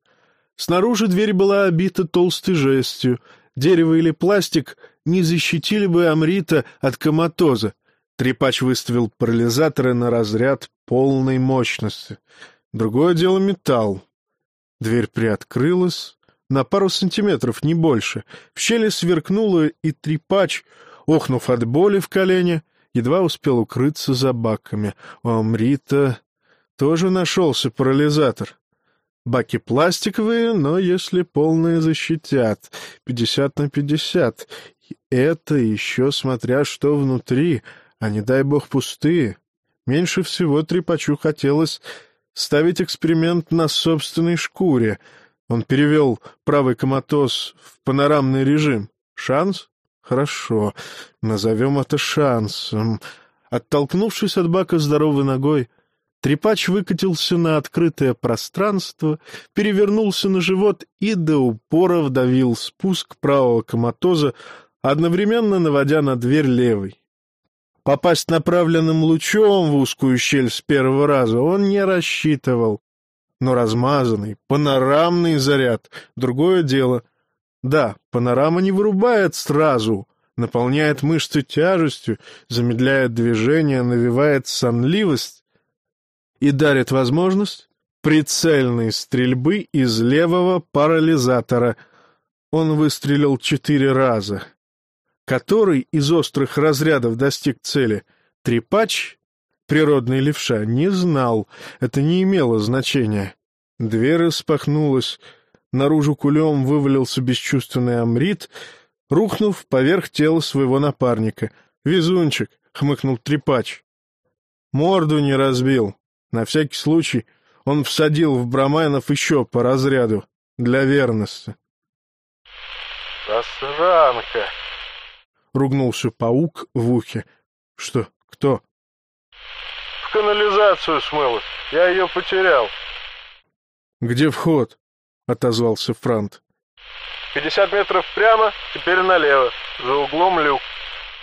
Снаружи дверь была обита толстой жестью. Дерево или пластик не защитили бы Амрита от коматоза. Трепач выставил парализаторы на разряд полной мощности. Другое дело — металл. Дверь приоткрылась на пару сантиметров, не больше. В щели сверкнуло, и трепач, охнув от боли в колене, едва успел укрыться за баками. У Амрита тоже нашелся парализатор. Баки пластиковые, но если полные защитят. Пятьдесят на пятьдесят. это еще смотря что внутри, а не дай бог пустые. Меньше всего Трепачу хотелось ставить эксперимент на собственной шкуре. Он перевел правый коматоз в панорамный режим. Шанс? Хорошо. Назовем это шансом. Оттолкнувшись от бака здоровой ногой, Трепач выкатился на открытое пространство, перевернулся на живот и до упора вдавил спуск правого коматоза, одновременно наводя на дверь левой. Попасть направленным лучом в узкую щель с первого раза он не рассчитывал. Но размазанный, панорамный заряд — другое дело. Да, панорама не вырубает сразу, наполняет мышцы тяжестью, замедляет движение, навевает сонливость и дарит возможность прицельной стрельбы из левого парализатора. Он выстрелил четыре раза — который из острых разрядов достиг цели, трепач, природный левша, не знал, это не имело значения. Дверь распахнулась, наружу кулем вывалился бесчувственный амрит, рухнув поверх тела своего напарника. «Везунчик!» — хмыкнул трепач. «Морду не разбил. На всякий случай он всадил в Брамайнов еще по разряду, для верности». «Засранка!» — ругнулся паук в ухе. — Что? Кто? — В канализацию смылась. Я ее потерял. — Где вход? — отозвался Франт. — Пятьдесят метров прямо, теперь налево. За углом люк.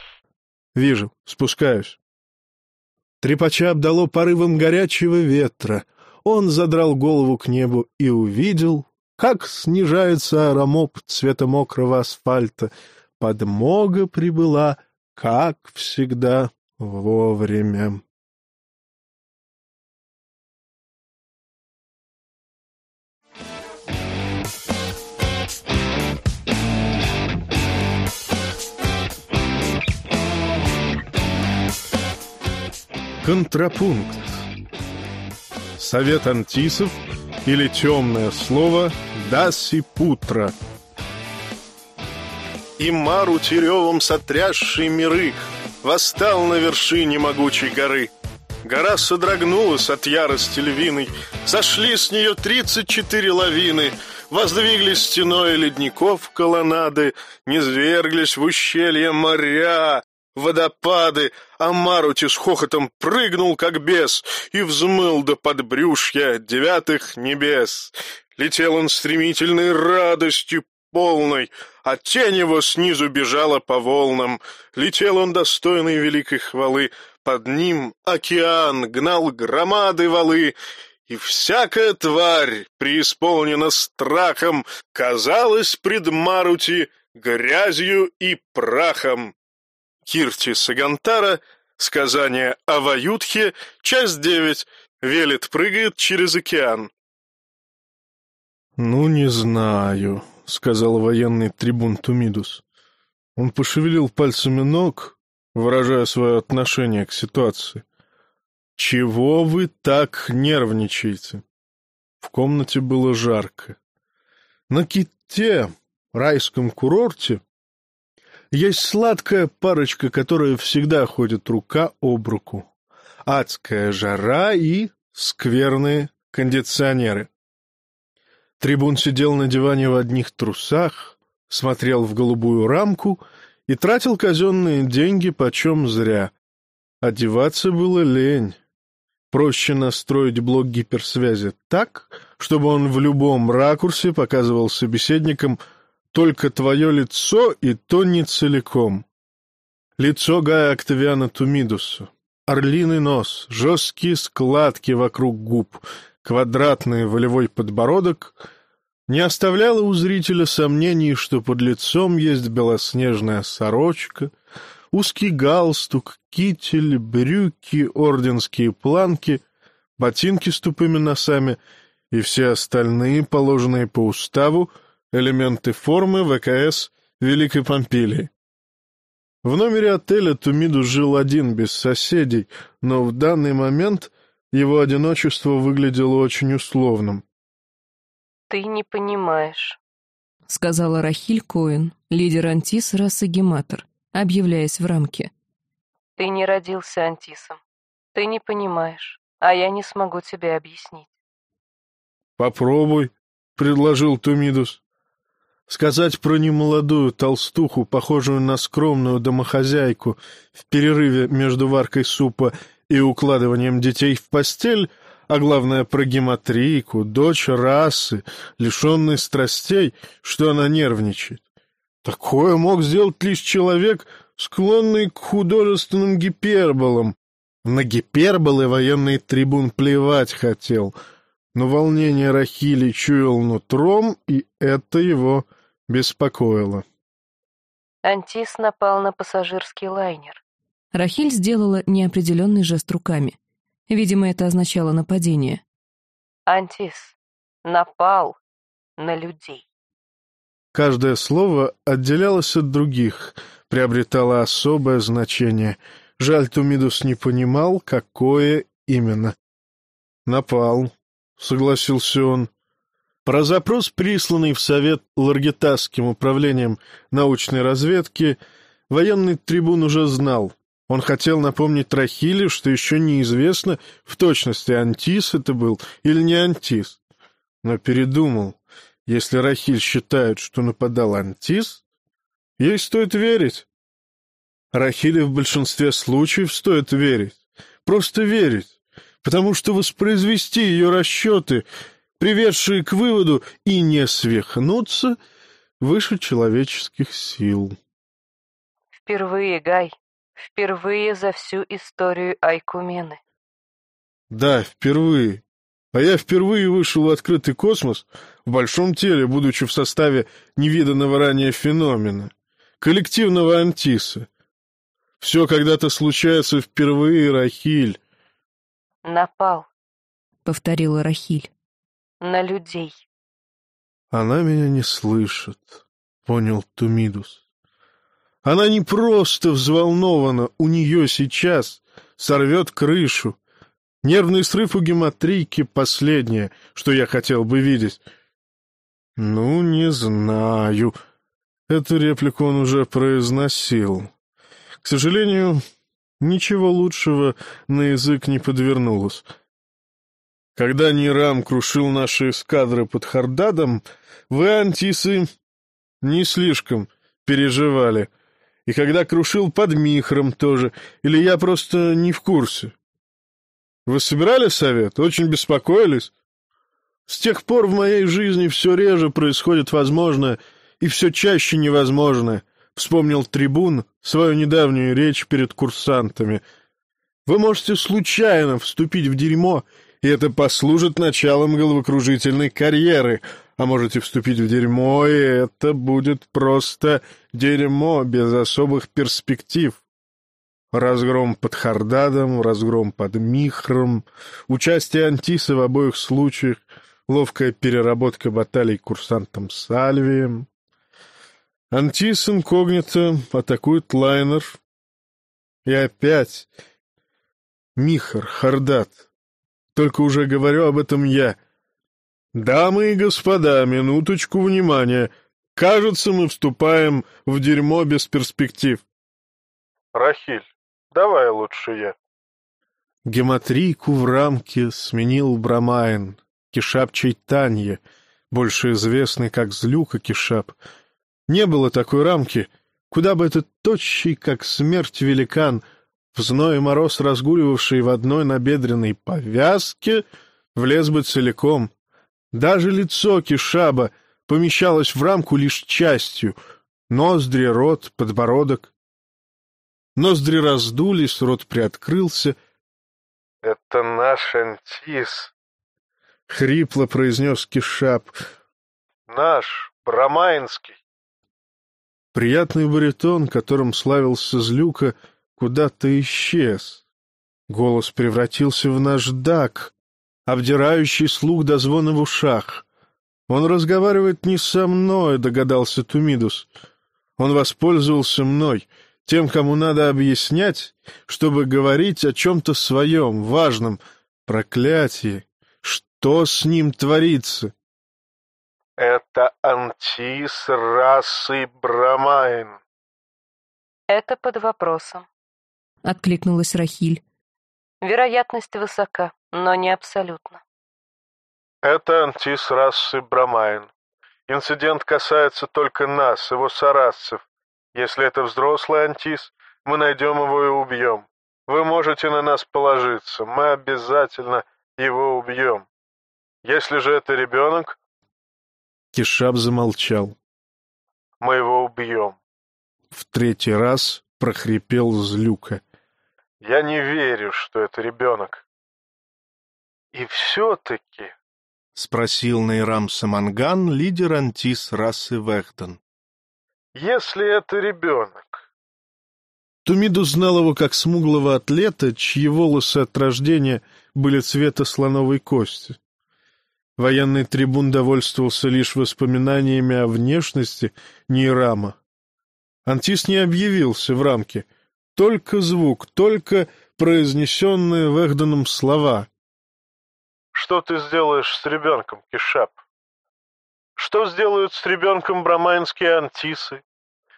— Вижу. Спускаюсь. Трепача обдало порывом горячего ветра. Он задрал голову к небу и увидел, как снижается аромоп цвета мокрого асфальта — подмога прибыла, как всегда, вовремя. Контрапункт. Совет антисов или темное слово Даси Путра — и Мару Теревом сотрясший миры Восстал на вершине могучей горы. Гора содрогнулась от ярости львиной, Сошли с нее тридцать четыре лавины, Воздвиглись стеной ледников колоннады, Низверглись в ущелье моря, водопады, а Марути с хохотом прыгнул, как бес, и взмыл до подбрюшья девятых небес. Летел он стремительной радостью полной, а тень его снизу бежала по волнам. Летел он достойный великой хвалы, под ним океан гнал громады валы, и всякая тварь, преисполнена страхом, казалась пред Марути грязью и прахом. Кирти Сагантара, сказание о Ваютхе, часть девять, Велет прыгает через океан. «Ну, не знаю», — сказал военный трибун Тумидус. Он пошевелил пальцами ног, выражая свое отношение к ситуации. «Чего вы так нервничаете?» В комнате было жарко. На Ките, райском курорте, есть сладкая парочка, которая всегда ходит рука об руку. Адская жара и скверные кондиционеры. Трибун сидел на диване в одних трусах, смотрел в голубую рамку и тратил казенные деньги почем зря. Одеваться было лень. Проще настроить блок гиперсвязи так, чтобы он в любом ракурсе показывал собеседникам только твое лицо и то не целиком. Лицо Гая Октавиана Тумидуса. Орлиный нос, жесткие складки вокруг губ — квадратный волевой подбородок не оставляло у зрителя сомнений, что под лицом есть белоснежная сорочка, узкий галстук, китель, брюки, орденские планки, ботинки с тупыми носами и все остальные, положенные по уставу, элементы формы ВКС Великой Помпилии. В номере отеля Тумиду жил один, без соседей, но в данный момент его одиночество выглядело очень условным. «Ты не понимаешь», сказала Рахиль Коэн, лидер Антис расы Гематор, объявляясь в рамке. «Ты не родился Антисом. Ты не понимаешь, а я не смогу тебе объяснить». «Попробуй», — предложил Тумидус. Сказать про немолодую толстуху, похожую на скромную домохозяйку, в перерыве между варкой супа и укладыванием детей в постель, а главное про гематрийку, дочь расы, лишенной страстей, что она нервничает. Такое мог сделать лишь человек, склонный к художественным гиперболам. На гиперболы военный трибун плевать хотел, но волнение Рахили чуял нутром, и это его беспокоило. Антис напал на пассажирский лайнер. Рахиль сделала неопределенный жест руками. Видимо, это означало нападение. Антис напал на людей. Каждое слово отделялось от других, приобретало особое значение. Жаль, Тумидус не понимал, какое именно. «Напал», — согласился он. Про запрос, присланный в Совет Ларгетасским управлением научной разведки, военный трибун уже знал. Он хотел напомнить Рахиле, что еще неизвестно в точности, Антис это был или не Антис. Но передумал. Если Рахиль считает, что нападал Антис, ей стоит верить. Рахиле в большинстве случаев стоит верить. Просто верить. Потому что воспроизвести ее расчеты приведшие к выводу и не свихнуться выше человеческих сил. Впервые, Гай, впервые за всю историю Айкумены. Да, впервые. А я впервые вышел в открытый космос в большом теле, будучи в составе невиданного ранее феномена, коллективного антиса. Все когда-то случается впервые, Рахиль. Напал, — повторила Рахиль на людей. Она меня не слышит, понял Тумидус. Она не просто взволнована, у нее сейчас сорвет крышу. Нервный срыв у гематрийки — последнее, что я хотел бы видеть. Ну, не знаю. Эту реплику он уже произносил. К сожалению, ничего лучшего на язык не подвернулось. Когда Нирам крушил наши эскадры под Хардадом, вы, антисы, не слишком переживали. И когда крушил под Михром тоже, или я просто не в курсе. Вы собирали совет? Очень беспокоились? С тех пор в моей жизни все реже происходит возможное и все чаще невозможное, вспомнил трибун свою недавнюю речь перед курсантами. Вы можете случайно вступить в дерьмо и это послужит началом головокружительной карьеры, а можете вступить в дерьмо, и это будет просто дерьмо без особых перспектив. Разгром под Хардадом, разгром под Михром, участие Антиса в обоих случаях, ловкая переработка баталий курсантом Сальвием. Антис инкогнито атакует лайнер. И опять Михр, Хардад — только уже говорю об этом я. Дамы и господа, минуточку внимания. Кажется, мы вступаем в дерьмо без перспектив. Рахиль, давай лучше я. Гематрийку в рамке сменил Брамайн, Кишап Чайтанье, больше известный как Злюка Кишап. Не было такой рамки, куда бы этот тощий, как смерть великан — в зной мороз, разгуливавший в одной набедренной повязке, влез бы целиком. Даже лицо Кишаба помещалось в рамку лишь частью — ноздри, рот, подбородок. Ноздри раздулись, рот приоткрылся. — Это наш антис, — хрипло произнес Кишаб. — Наш, Брамайнский. Приятный баритон, которым славился Злюка, — куда-то исчез. Голос превратился в наждак, обдирающий слух до звона в ушах. Он разговаривает не со мной, догадался Тумидус. Он воспользовался мной, тем, кому надо объяснять, чтобы говорить о чем-то своем, важном. Проклятие! Что с ним творится? Это антис расы Брамайн. Это под вопросом. Откликнулась Рахиль. Вероятность высока, но не абсолютно. Это антис расы Брамайн. Инцидент касается только нас, его сарасцев. Если это взрослый антис, мы найдем его и убьем. Вы можете на нас положиться, мы обязательно его убьем. Если же это ребенок... Кишап замолчал. Мы его убьем. В третий раз прохрипел Злюка. Я не верю, что это ребенок. И все-таки... — спросил Нейрам Саманган, лидер антис расы Вехтон. «Если это ребенок...» Тумиду знал его как смуглого атлета, чьи волосы от рождения были цвета слоновой кости. Военный трибун довольствовался лишь воспоминаниями о внешности Нейрама. Антис не объявился в рамке. Только звук, только произнесенные Вэгденом слова. «Что ты сделаешь с ребенком, Кишап? Что сделают с ребенком брамайнские антисы?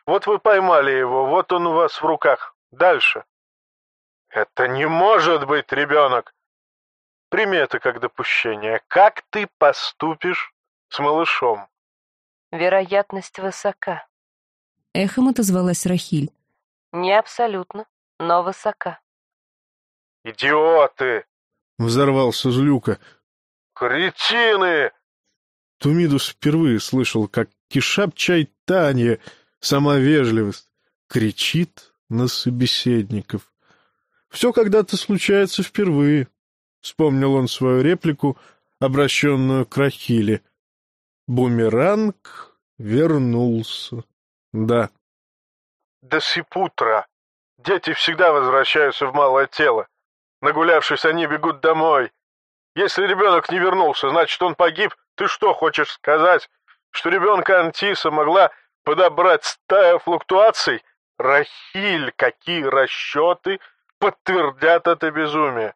Вот вы поймали его, вот он у вас в руках. Дальше. Это не может быть ребенок. Прими это как допущение. Как ты поступишь с малышом? Вероятность высока. Эхом отозвалась Рахиль. Не абсолютно, но высока. Идиоты! Взорвался Злюка. Кретины! Тумидус впервые слышал, как Кишап чай Таня, сама вежливость, кричит на собеседников. Все когда-то случается впервые. Вспомнил он свою реплику, обращенную к Рахиле. Бумеранг вернулся. Да. До сипутра. Дети всегда возвращаются в малое тело. Нагулявшись, они бегут домой. Если ребенок не вернулся, значит, он погиб. Ты что хочешь сказать, что ребенка Антиса могла подобрать стая флуктуаций? Рахиль, какие расчеты подтвердят это безумие?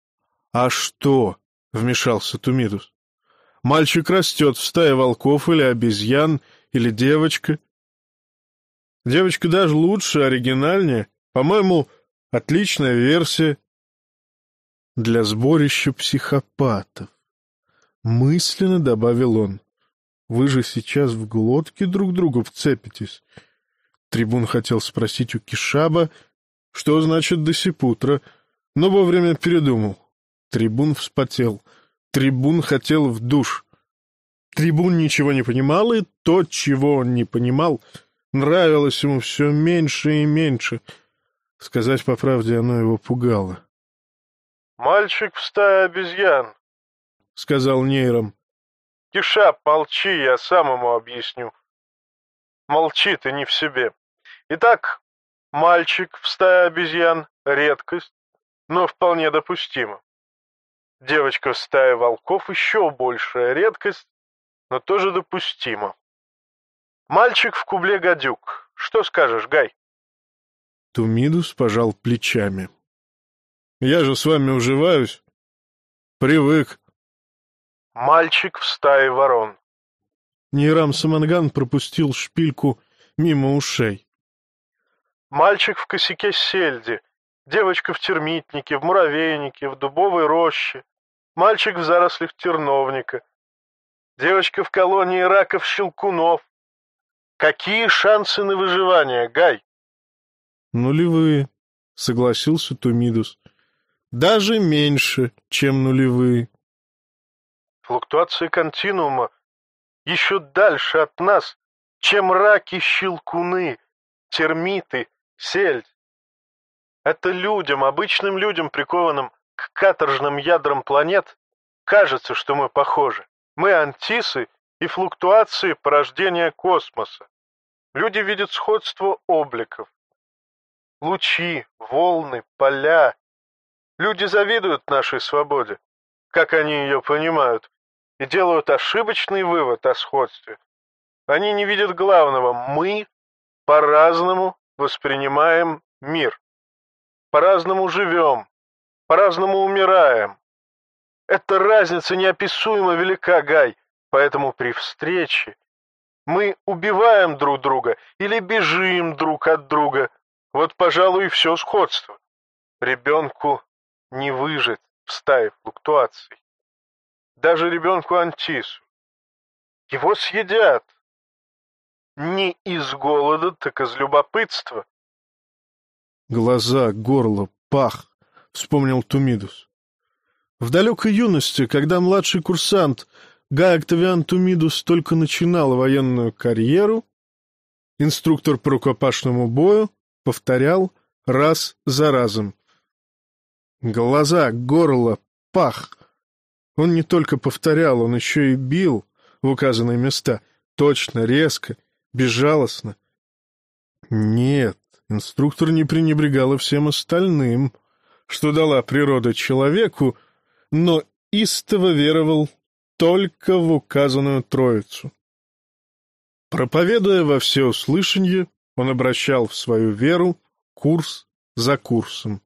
— А что? — вмешался Тумидус. — Мальчик растет в стае волков или обезьян, или девочка. Девочка даже лучше, оригинальнее. По-моему, отличная версия. Для сборища психопатов. Мысленно добавил он. Вы же сейчас в глотке друг другу вцепитесь. Трибун хотел спросить у Кишаба, что значит досипутра, но вовремя передумал. Трибун вспотел. Трибун хотел в душ. Трибун ничего не понимал, и то, чего он не понимал, нравилось ему все меньше и меньше. Сказать по правде, оно его пугало. «Мальчик в стае обезьян», — сказал Нейром. «Киша, молчи, я сам ему объясню. Молчи, ты не в себе. Итак, мальчик в стае обезьян — редкость, но вполне допустимо. Девочка в стае волков — еще большая редкость, но тоже допустимо. Мальчик в кубле гадюк. Что скажешь, Гай? Тумидус пожал плечами. Я же с вами уживаюсь. Привык. Мальчик в стае ворон. Нейрам Саманган пропустил шпильку мимо ушей. Мальчик в косяке сельди. Девочка в термитнике, в муравейнике, в дубовой роще. Мальчик в зарослях терновника. Девочка в колонии раков-щелкунов. Какие шансы на выживание, Гай? Нулевые, согласился Тумидус. Даже меньше, чем нулевые. Флуктуации континуума еще дальше от нас, чем раки-щелкуны, термиты, сельдь. Это людям, обычным людям, прикованным к каторжным ядрам планет, кажется, что мы похожи. Мы антисы и флуктуации порождения космоса. Люди видят сходство обликов. Лучи, волны, поля. Люди завидуют нашей свободе, как они ее понимают, и делают ошибочный вывод о сходстве. Они не видят главного. Мы по-разному воспринимаем мир. По-разному живем. По-разному умираем. Эта разница неописуемо велика, Гай. Поэтому при встрече мы убиваем друг друга или бежим друг от друга. Вот, пожалуй, и все сходство. Ребенку не выжить в стае флуктуаций. Даже ребенку Антису. Его съедят. Не из голода, так из любопытства. Глаза, горло, пах, вспомнил Тумидус. В далекой юности, когда младший курсант Гай Октавиан Тумидус только начинал военную карьеру, инструктор по рукопашному бою повторял раз за разом. Глаза, горло, пах. Он не только повторял, он еще и бил в указанные места, точно, резко, безжалостно. Нет, инструктор не пренебрегал и всем остальным, что дала природа человеку, но истово веровал только в указанную троицу. Проповедуя во всеуслышание, он обращал в свою веру курс за курсом.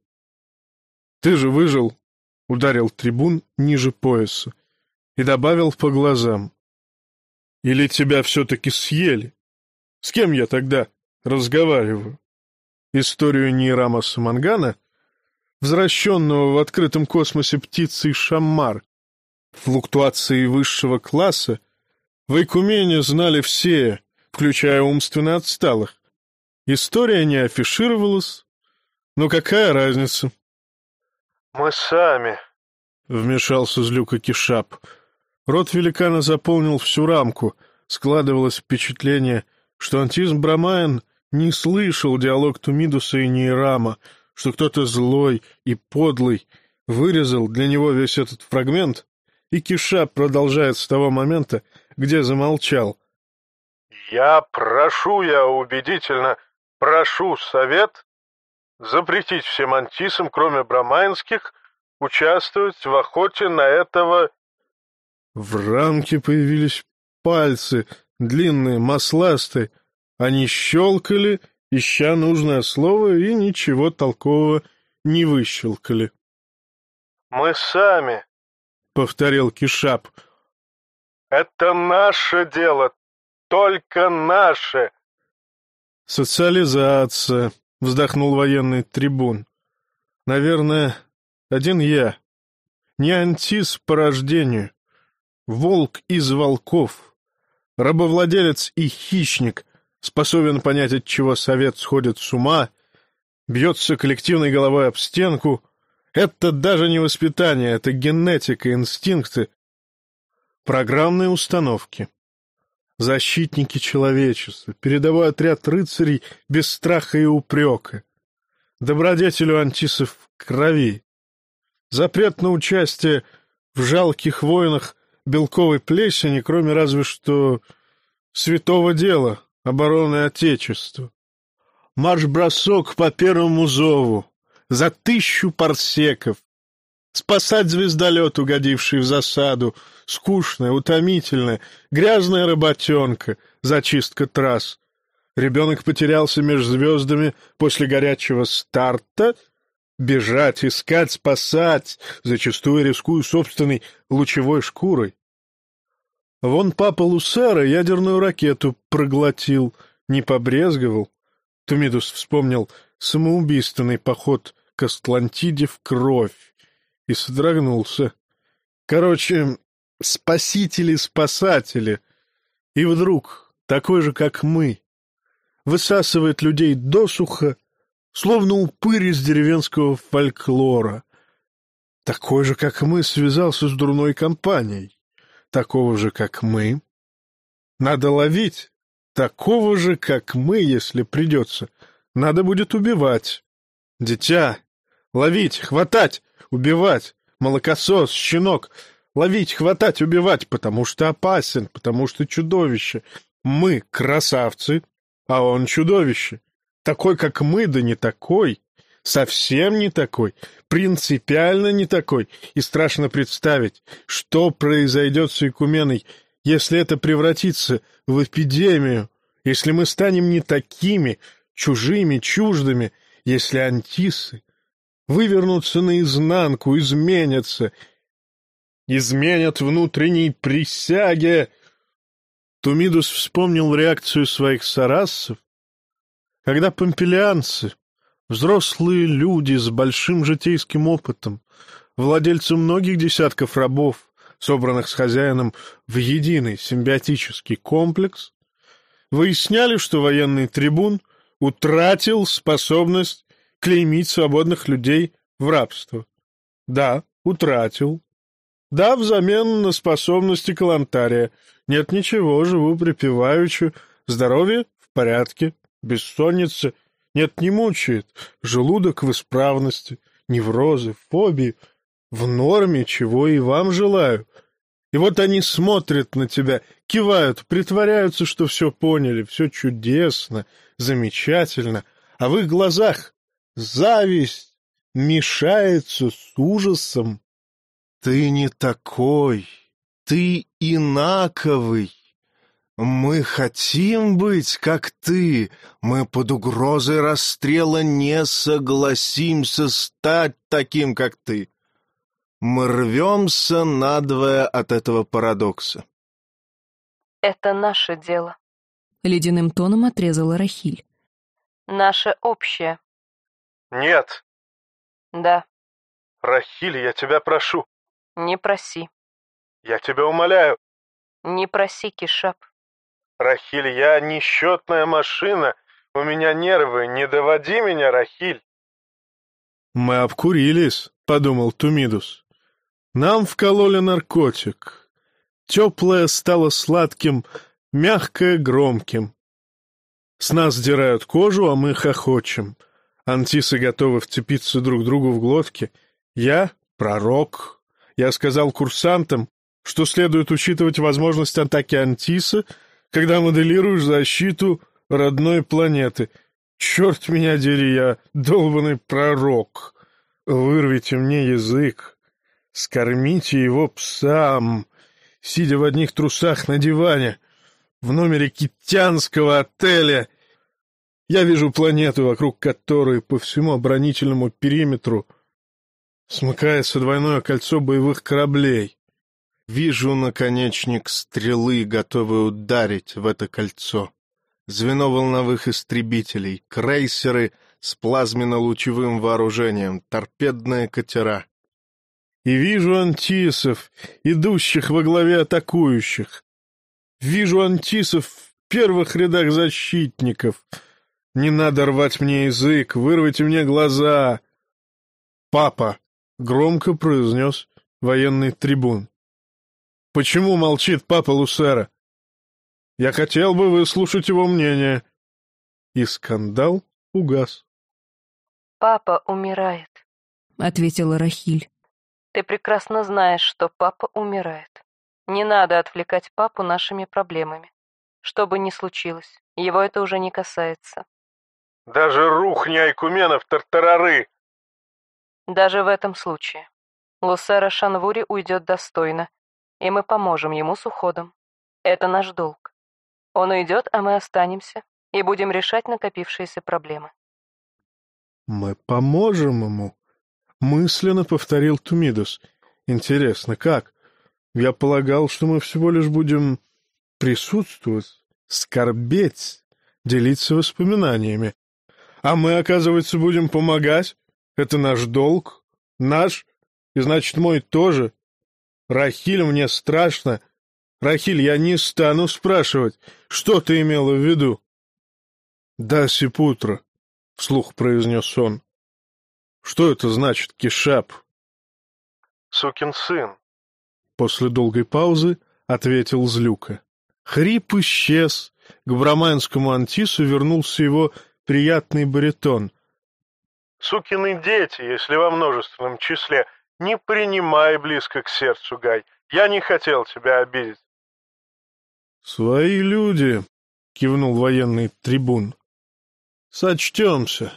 «Ты же выжил!» — ударил трибун ниже пояса и добавил по глазам. «Или тебя все-таки съели? С кем я тогда разговариваю?» Историю Нейрама Самангана, возвращенного в открытом космосе птицей Шаммар, Флуктуации высшего класса в Икумене знали все, включая умственно отсталых. История не афишировалась, но какая разница? — Мы сами, — вмешался Злюка Кишап. Рот великана заполнил всю рамку. Складывалось впечатление, что антизм Брамаен не слышал диалог Тумидуса и Нейрама, что кто-то злой и подлый вырезал для него весь этот фрагмент и Киша продолжает с того момента, где замолчал. «Я прошу, я убедительно прошу совет запретить всем антисам, кроме брамайнских, участвовать в охоте на этого...» В рамке появились пальцы, длинные, масластые. Они щелкали, ища нужное слово, и ничего толкового не выщелкали. «Мы сами — повторил Кишап. «Это наше дело, только наше!» «Социализация», — вздохнул военный трибун. «Наверное, один я. Не антис по рождению. Волк из волков. Рабовладелец и хищник, способен понять, от чего совет сходит с ума, бьется коллективной головой об стенку — это даже не воспитание, это генетика, инстинкты, программные установки. Защитники человечества, передовой отряд рыцарей без страха и упрека. Добродетелю антисов крови. Запрет на участие в жалких войнах белковой плесени, кроме разве что святого дела, обороны Отечества. Марш-бросок по первому зову, за тысячу парсеков. Спасать звездолет, угодивший в засаду, скучная, утомительная, грязная работенка, зачистка трасс. Ребенок потерялся между звездами после горячего старта. Бежать, искать, спасать, зачастую рискуя собственной лучевой шкурой. Вон папа Лусера ядерную ракету проглотил, не побрезговал. Тумидус вспомнил самоубийственный поход к Астлантиде в кровь и содрогнулся. Короче, спасители-спасатели. И вдруг, такой же, как мы, высасывает людей досуха, словно упырь из деревенского фольклора. Такой же, как мы, связался с дурной компанией. Такого же, как мы. Надо ловить. Такого же, как мы, если придется. Надо будет убивать. Дитя, ловить, хватать, убивать. Молокосос, щенок, ловить, хватать, убивать, потому что опасен, потому что чудовище. Мы красавцы, а он чудовище. Такой, как мы, да не такой. Совсем не такой, принципиально не такой. И страшно представить, что произойдет с Икуменой, если это превратится в эпидемию, если мы станем не такими, чужими, чуждыми, если антисы вывернутся наизнанку, изменятся. изменят внутренней присяге. Тумидус вспомнил реакцию своих сарассов, когда помпелианцы, взрослые люди с большим житейским опытом, владельцы многих десятков рабов, собранных с хозяином в единый симбиотический комплекс, выясняли, что военный трибун утратил способность клеймить свободных людей в рабство. Да, утратил. Да, взамен на способности калантария. Нет ничего, живу припеваючи. Здоровье в порядке, бессонница. Нет, не мучает. Желудок в исправности, неврозы, фобии. В норме, чего и вам желаю. И вот они смотрят на тебя, кивают, притворяются, что все поняли, все чудесно, замечательно, а в их глазах зависть мешается с ужасом. Ты не такой, ты инаковый. Мы хотим быть, как ты. Мы под угрозой расстрела не согласимся стать таким, как ты. Мы рвемся надвое от этого парадокса. Это наше дело. Ледяным тоном отрезала Рахиль. Наше общее. Нет. Да. Рахиль, я тебя прошу. Не проси. Я тебя умоляю. Не проси, Кишап. Рахиль, я несчетная машина. У меня нервы. Не доводи меня, Рахиль. Мы обкурились, подумал Тумидус. Нам вкололи наркотик. Теплое стало сладким, мягкое — громким. С нас сдирают кожу, а мы хохочем. Антисы готовы вцепиться друг другу в глотки. Я — пророк. Я сказал курсантам, что следует учитывать возможность атаки Антиса, когда моделируешь защиту родной планеты. Черт меня дери, я долбанный пророк. Вырвите мне язык. Скормите его псам, сидя в одних трусах на диване в номере китянского отеля. Я вижу планету, вокруг которой по всему оборонительному периметру смыкается двойное кольцо боевых кораблей. Вижу наконечник стрелы, готовый ударить в это кольцо. Звено волновых истребителей, крейсеры с плазменно-лучевым вооружением, торпедные катера и вижу антисов, идущих во главе атакующих. Вижу антисов в первых рядах защитников. Не надо рвать мне язык, вырвайте мне глаза. «Папа!» — громко произнес военный трибун. «Почему молчит папа Лусера? Я хотел бы выслушать его мнение». И скандал угас. «Папа умирает», — ответила Рахиль. Ты прекрасно знаешь, что папа умирает. Не надо отвлекать папу нашими проблемами. Что бы ни случилось, его это уже не касается. Даже рухни Айкуменов тартарары! Даже в этом случае. Лусера Шанвури уйдет достойно, и мы поможем ему с уходом. Это наш долг. Он уйдет, а мы останемся и будем решать накопившиеся проблемы. Мы поможем ему, Мысленно повторил Тумидус. Интересно, как? Я полагал, что мы всего лишь будем присутствовать, скорбеть, делиться воспоминаниями. А мы, оказывается, будем помогать? Это наш долг? Наш? И значит, мой тоже? Рахиль, мне страшно. Рахиль, я не стану спрашивать, что ты имела в виду? — Да, Сипутра, — вслух произнес он. Что это значит, Кишап? Сукин сын. После долгой паузы ответил Злюка. Хрип исчез. К браманскому антису вернулся его приятный баритон. Сукины дети, если во множественном числе, не принимай близко к сердцу, Гай. Я не хотел тебя обидеть. Свои люди, кивнул военный трибун. Сочтемся.